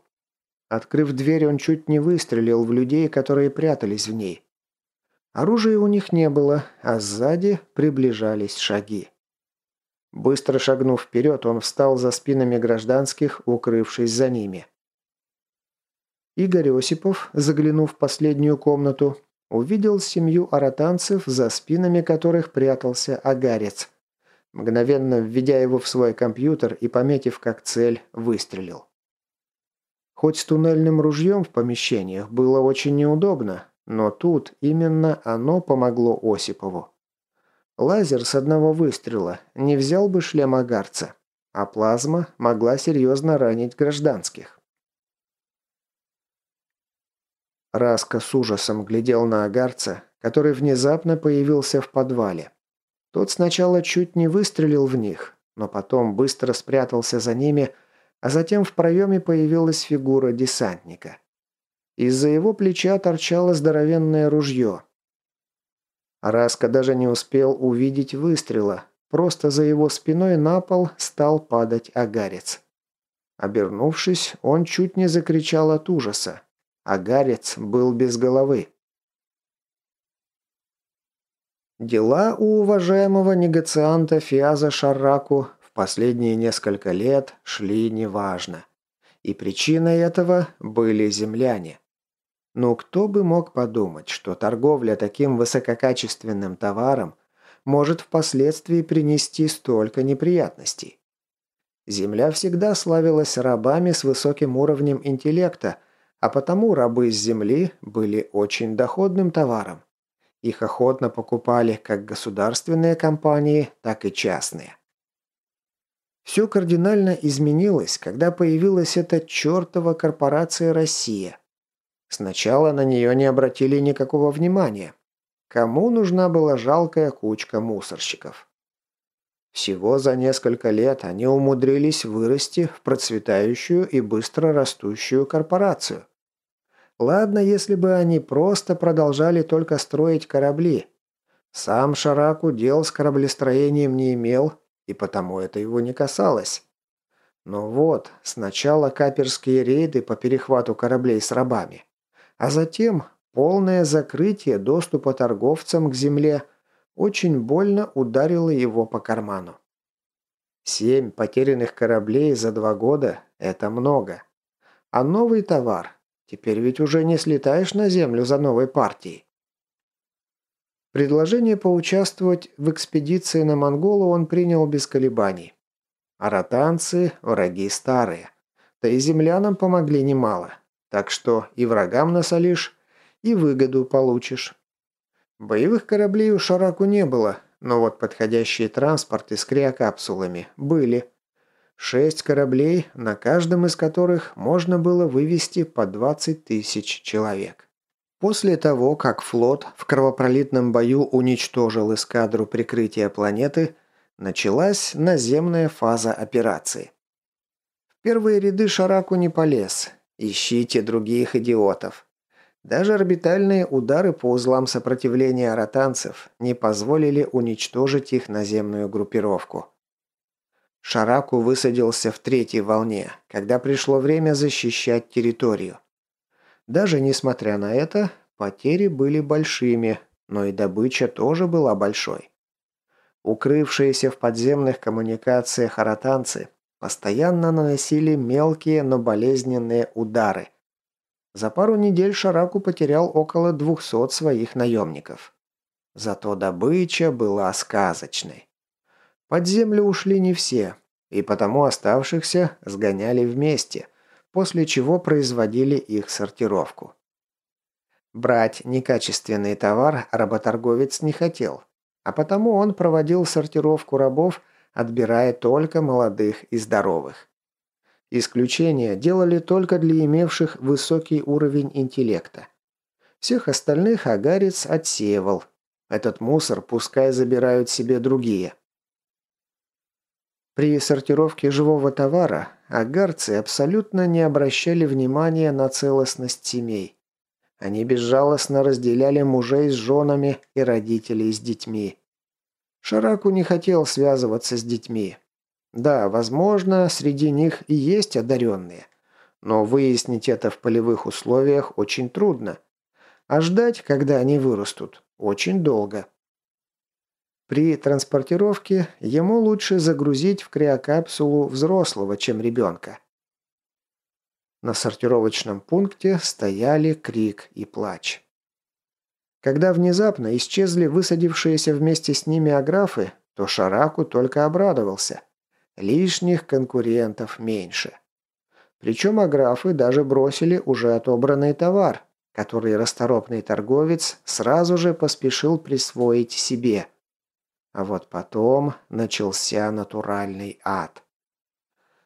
Открыв дверь, он чуть не выстрелил в людей, которые прятались в ней. Оружия у них не было, а сзади приближались шаги. Быстро шагнув вперед, он встал за спинами гражданских, укрывшись за ними. Игорь Осипов, заглянув в последнюю комнату, увидел семью аратанцев, за спинами которых прятался агарец. Мгновенно введя его в свой компьютер и пометив как цель, выстрелил. Хоть с туннельным ружьем в помещениях было очень неудобно, но тут именно оно помогло Осипову. Лазер с одного выстрела не взял бы шлем агарца, а плазма могла серьезно ранить гражданских. Раска с ужасом глядел на агарца, который внезапно появился в подвале. Тот сначала чуть не выстрелил в них, но потом быстро спрятался за ними, а затем в проеме появилась фигура десантника. Из-за его плеча торчало здоровенное ружье. Раска даже не успел увидеть выстрела, просто за его спиной на пол стал падать агарец. Обернувшись, он чуть не закричал от ужаса. Агарец был без головы. Дела у уважаемого негацианта Фиаза Шарраку в последние несколько лет шли неважно. И причиной этого были земляне. Но кто бы мог подумать, что торговля таким высококачественным товаром может впоследствии принести столько неприятностей? Земля всегда славилась рабами с высоким уровнем интеллекта, а потому рабы с земли были очень доходным товаром. Их охотно покупали как государственные компании, так и частные. Все кардинально изменилось, когда появилась эта чертова корпорация «Россия». Сначала на нее не обратили никакого внимания. Кому нужна была жалкая кучка мусорщиков? Всего за несколько лет они умудрились вырасти в процветающую и быстро растущую корпорацию. Ладно, если бы они просто продолжали только строить корабли. Сам Шараку дел с кораблестроением не имел, и потому это его не касалось. Но вот, сначала каперские рейды по перехвату кораблей с рабами, а затем полное закрытие доступа торговцам к земле очень больно ударило его по карману. Семь потерянных кораблей за два года – это много. А новый товар – теперь ведь уже не слетаешь на землю за новой партией. Предложение поучаствовать в экспедиции на Монголу он принял без колебаний. Аратанцы – враги старые. Да и землянам помогли немало. Так что и врагам насолишь, и выгоду получишь. Боевых кораблей у Шараку не было, но вот подходящие транспорты с криокапсулами были. Шесть кораблей, на каждом из которых можно было вывести по 20 тысяч человек. После того, как флот в кровопролитном бою уничтожил эскадру прикрытия планеты, началась наземная фаза операции. В первые ряды Шараку не полез. Ищите других идиотов. Даже орбитальные удары по узлам сопротивления ротанцев не позволили уничтожить их наземную группировку. Шараку высадился в третьей волне, когда пришло время защищать территорию. Даже несмотря на это, потери были большими, но и добыча тоже была большой. Укрывшиеся в подземных коммуникациях аратанцы постоянно наносили мелкие, но болезненные удары. За пару недель Шараку потерял около 200 своих наемников. Зато добыча была сказочной. Под землю ушли не все, и потому оставшихся сгоняли вместе – после чего производили их сортировку. Брать некачественный товар работорговец не хотел, а потому он проводил сортировку рабов, отбирая только молодых и здоровых. Исключения делали только для имевших высокий уровень интеллекта. Всех остальных агарец отсеивал. Этот мусор пускай забирают себе другие. При сортировке живого товара агарцы абсолютно не обращали внимания на целостность семей. Они безжалостно разделяли мужей с женами и родителей с детьми. Шараку не хотел связываться с детьми. Да, возможно, среди них и есть одаренные. Но выяснить это в полевых условиях очень трудно. А ждать, когда они вырастут, очень долго. При транспортировке ему лучше загрузить в криокапсулу взрослого, чем ребенка. На сортировочном пункте стояли крик и плач. Когда внезапно исчезли высадившиеся вместе с ними аграфы, то Шараку только обрадовался. Лишних конкурентов меньше. Причем аграфы даже бросили уже отобранный товар, который расторопный торговец сразу же поспешил присвоить себе. А вот потом начался натуральный ад.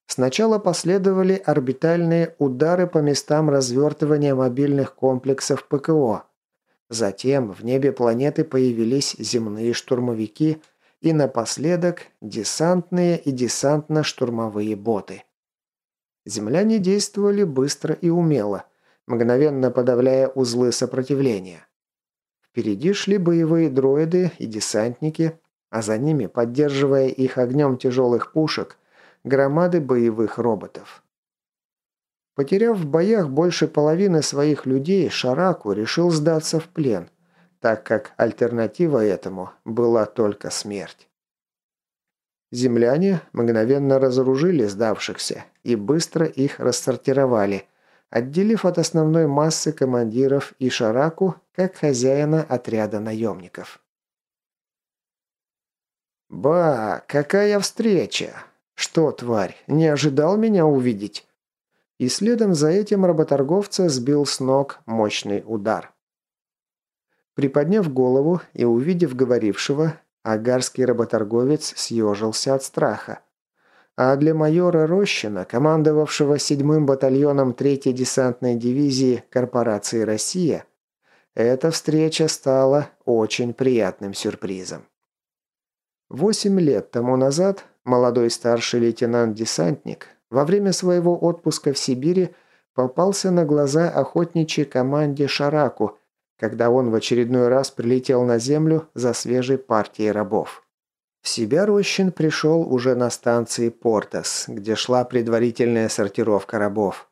Сначала последовали орбитальные удары по местам развертывания мобильных комплексов ПКО. Затем в небе планеты появились земные штурмовики и напоследок десантные и десантно-штурмовые боты. Земляне действовали быстро и умело, мгновенно подавляя узлы сопротивления. Впереди шли боевые дроиды и десантники, а за ними, поддерживая их огнем тяжелых пушек, громады боевых роботов. Потеряв в боях больше половины своих людей, Шараку решил сдаться в плен, так как альтернатива этому была только смерть. Земляне мгновенно разоружили сдавшихся и быстро их рассортировали, отделив от основной массы командиров и Шараку как хозяина отряда наемников. «Ба, какая встреча! Что, тварь, не ожидал меня увидеть?» И следом за этим работорговца сбил с ног мощный удар. Приподняв голову и увидев говорившего, агарский работорговец съежился от страха. А для майора Рощина, командовавшего седьмым батальоном 3-й десантной дивизии корпорации «Россия», эта встреча стала очень приятным сюрпризом. Восемь лет тому назад молодой старший лейтенант-десантник во время своего отпуска в Сибири попался на глаза охотничьей команде «Шараку», когда он в очередной раз прилетел на землю за свежей партией рабов. В себя Рощин пришел уже на станции Портас, где шла предварительная сортировка рабов.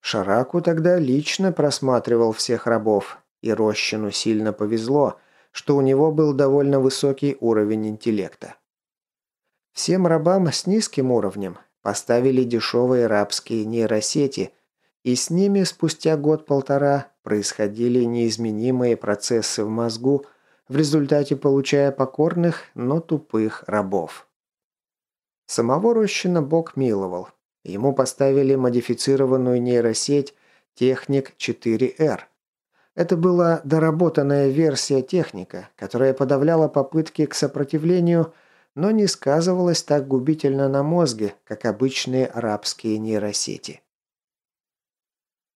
Шараку тогда лично просматривал всех рабов, и Рощину сильно повезло, что у него был довольно высокий уровень интеллекта. Всем рабам с низким уровнем поставили дешевые рабские нейросети, и с ними спустя год-полтора происходили неизменимые процессы в мозгу, в результате получая покорных, но тупых рабов. Самого Рощина Бог миловал. Ему поставили модифицированную нейросеть «Техник 4R», это была доработанная версия техника, которая подавляла попытки к сопротивлению, но не сказывалась так губительно на мозге, как обычные арабские нейросети.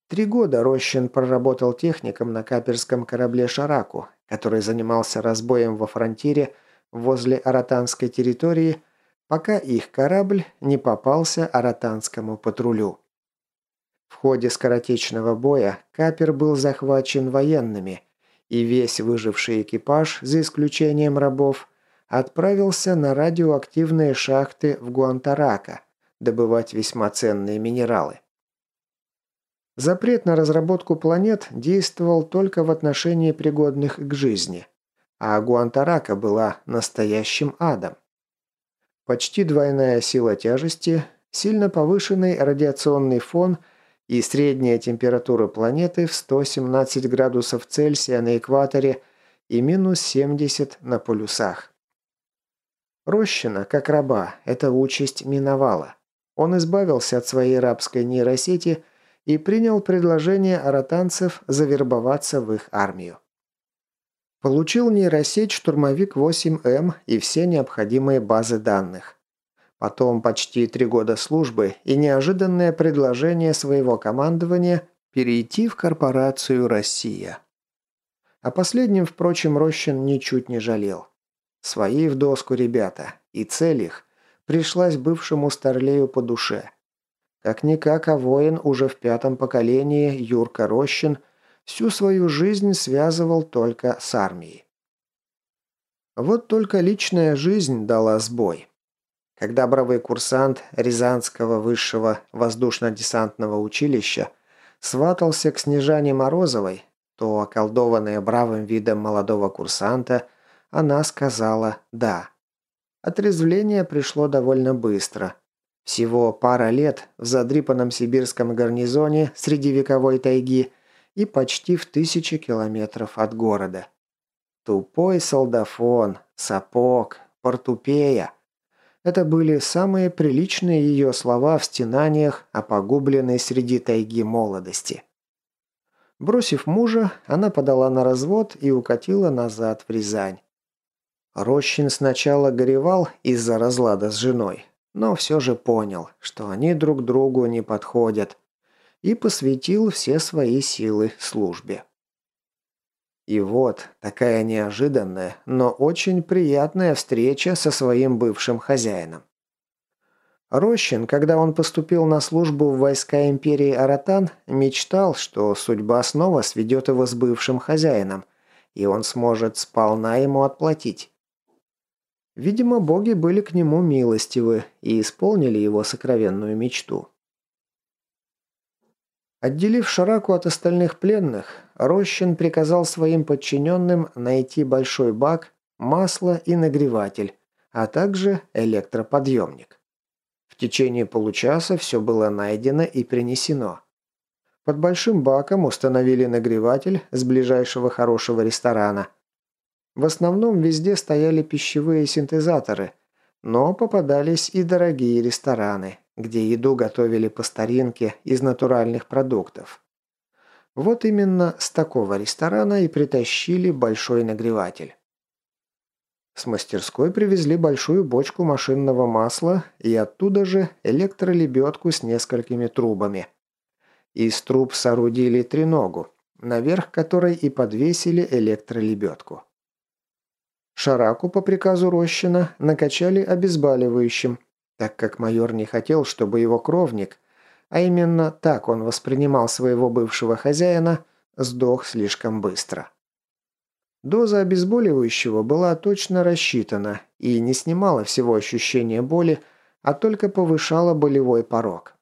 Три года Рощин проработал техником на каперском корабле «Шараку», который занимался разбоем во фронтире возле аратанской территории, пока их корабль не попался аратанскому патрулю. В ходе скоротечного боя капер был захвачен военными, и весь выживший экипаж, за исключением рабов, отправился на радиоактивные шахты в Гуантарако добывать весьма ценные минералы. Запрет на разработку планет действовал только в отношении пригодных к жизни, а Гуантарака была настоящим адом. Почти двойная сила тяжести, сильно повышенный радиационный фон – и средняя температура планеты в 117 градусов Цельсия на экваторе и минус 70 на полюсах. Рощина, как раба, эта участь миновала. Он избавился от своей рабской нейросети и принял предложение аратанцев завербоваться в их армию. Получил нейросеть штурмовик 8М и все необходимые базы данных. Потом почти три года службы и неожиданное предложение своего командования перейти в корпорацию «Россия». О последнем, впрочем, Рощин ничуть не жалел. Свои в доску ребята, и цель их пришлась бывшему старлею по душе. Как-никак, а воин уже в пятом поколении Юрка Рощин всю свою жизнь связывал только с армией. Вот только личная жизнь дала сбой. Когда бравый курсант Рязанского высшего воздушно-десантного училища сватался к Снежане Морозовой, то, околдованная бравым видом молодого курсанта, она сказала «да». Отрезвление пришло довольно быстро. Всего пара лет в задрипанном сибирском гарнизоне среди вековой тайги и почти в тысячи километров от города. Тупой солдафон, сапог, портупея. Это были самые приличные ее слова в стенаниях о погубленной среди тайги молодости. Бросив мужа, она подала на развод и укатила назад в Рязань. Рощин сначала горевал из-за разлада с женой, но все же понял, что они друг другу не подходят, и посвятил все свои силы службе. И вот такая неожиданная, но очень приятная встреча со своим бывшим хозяином. Рощин, когда он поступил на службу в войска империи Аратан, мечтал, что судьба снова сведет его с бывшим хозяином, и он сможет сполна ему отплатить. Видимо, боги были к нему милостивы и исполнили его сокровенную мечту. Отделив Шараку от остальных пленных, Рощин приказал своим подчиненным найти большой бак, масло и нагреватель, а также электроподъемник. В течение получаса все было найдено и принесено. Под большим баком установили нагреватель с ближайшего хорошего ресторана. В основном везде стояли пищевые синтезаторы, но попадались и дорогие рестораны, где еду готовили по старинке из натуральных продуктов. Вот именно с такого ресторана и притащили большой нагреватель. С мастерской привезли большую бочку машинного масла и оттуда же электролебедку с несколькими трубами. Из труб соорудили треногу, наверх которой и подвесили электролебедку. Шараку по приказу Рощина накачали обезболивающим, так как майор не хотел, чтобы его кровник, а именно так он воспринимал своего бывшего хозяина, сдох слишком быстро. Доза обезболивающего была точно рассчитана и не снимала всего ощущения боли, а только повышала болевой порог.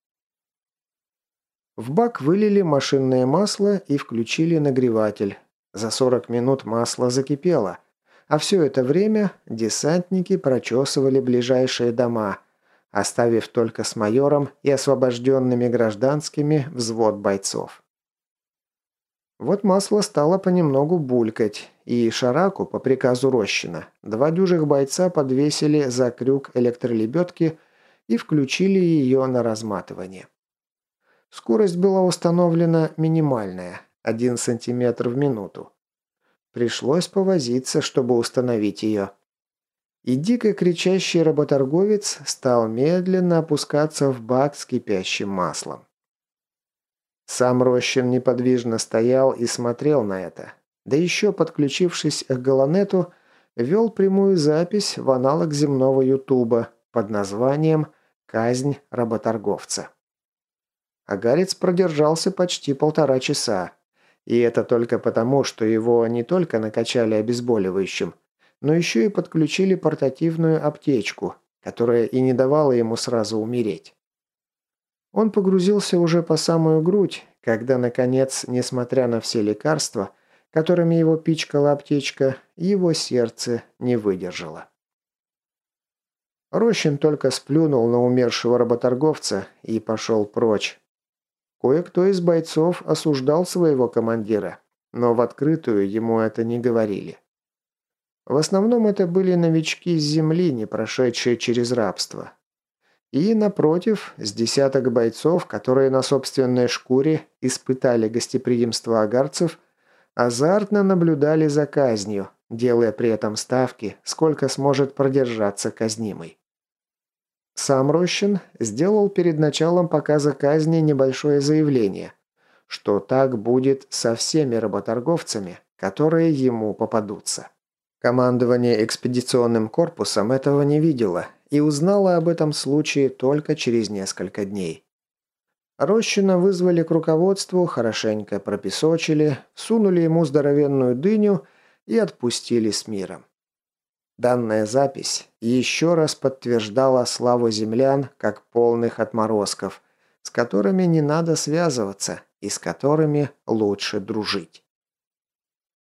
В бак вылили машинное масло и включили нагреватель. За 40 минут масло закипело, а все это время десантники прочесывали ближайшие дома – оставив только с майором и освобожденными гражданскими взвод бойцов. Вот масло стало понемногу булькать, и Шараку по приказу Рощина два дюжих бойца подвесили за крюк электролебедки и включили ее на разматывание. Скорость была установлена минимальная – 1 см в минуту. Пришлось повозиться, чтобы установить ее – и дико кричащий работорговец стал медленно опускаться в бак с кипящим маслом. Сам Рощин неподвижно стоял и смотрел на это, да еще, подключившись к Галанету, вел прямую запись в аналог земного Ютуба под названием «Казнь работорговца». Агарец продержался почти полтора часа, и это только потому, что его не только накачали обезболивающим – но еще и подключили портативную аптечку, которая и не давала ему сразу умереть. Он погрузился уже по самую грудь, когда, наконец, несмотря на все лекарства, которыми его пичкала аптечка, его сердце не выдержало. Рощин только сплюнул на умершего работорговца и пошел прочь. Кое-кто из бойцов осуждал своего командира, но в открытую ему это не говорили. В основном это были новички с земли, не прошедшие через рабство. И, напротив, с десяток бойцов, которые на собственной шкуре испытали гостеприимство агарцев, азартно наблюдали за казнью, делая при этом ставки, сколько сможет продержаться казнимый. Сам Рощин сделал перед началом показа казни небольшое заявление, что так будет со всеми работорговцами, которые ему попадутся. Командование экспедиционным корпусом этого не видело и узнало об этом случае только через несколько дней. Рощина вызвали к руководству, хорошенько пропесочили, сунули ему здоровенную дыню и отпустили с миром. Данная запись еще раз подтверждала славу землян как полных отморозков, с которыми не надо связываться и с которыми лучше дружить.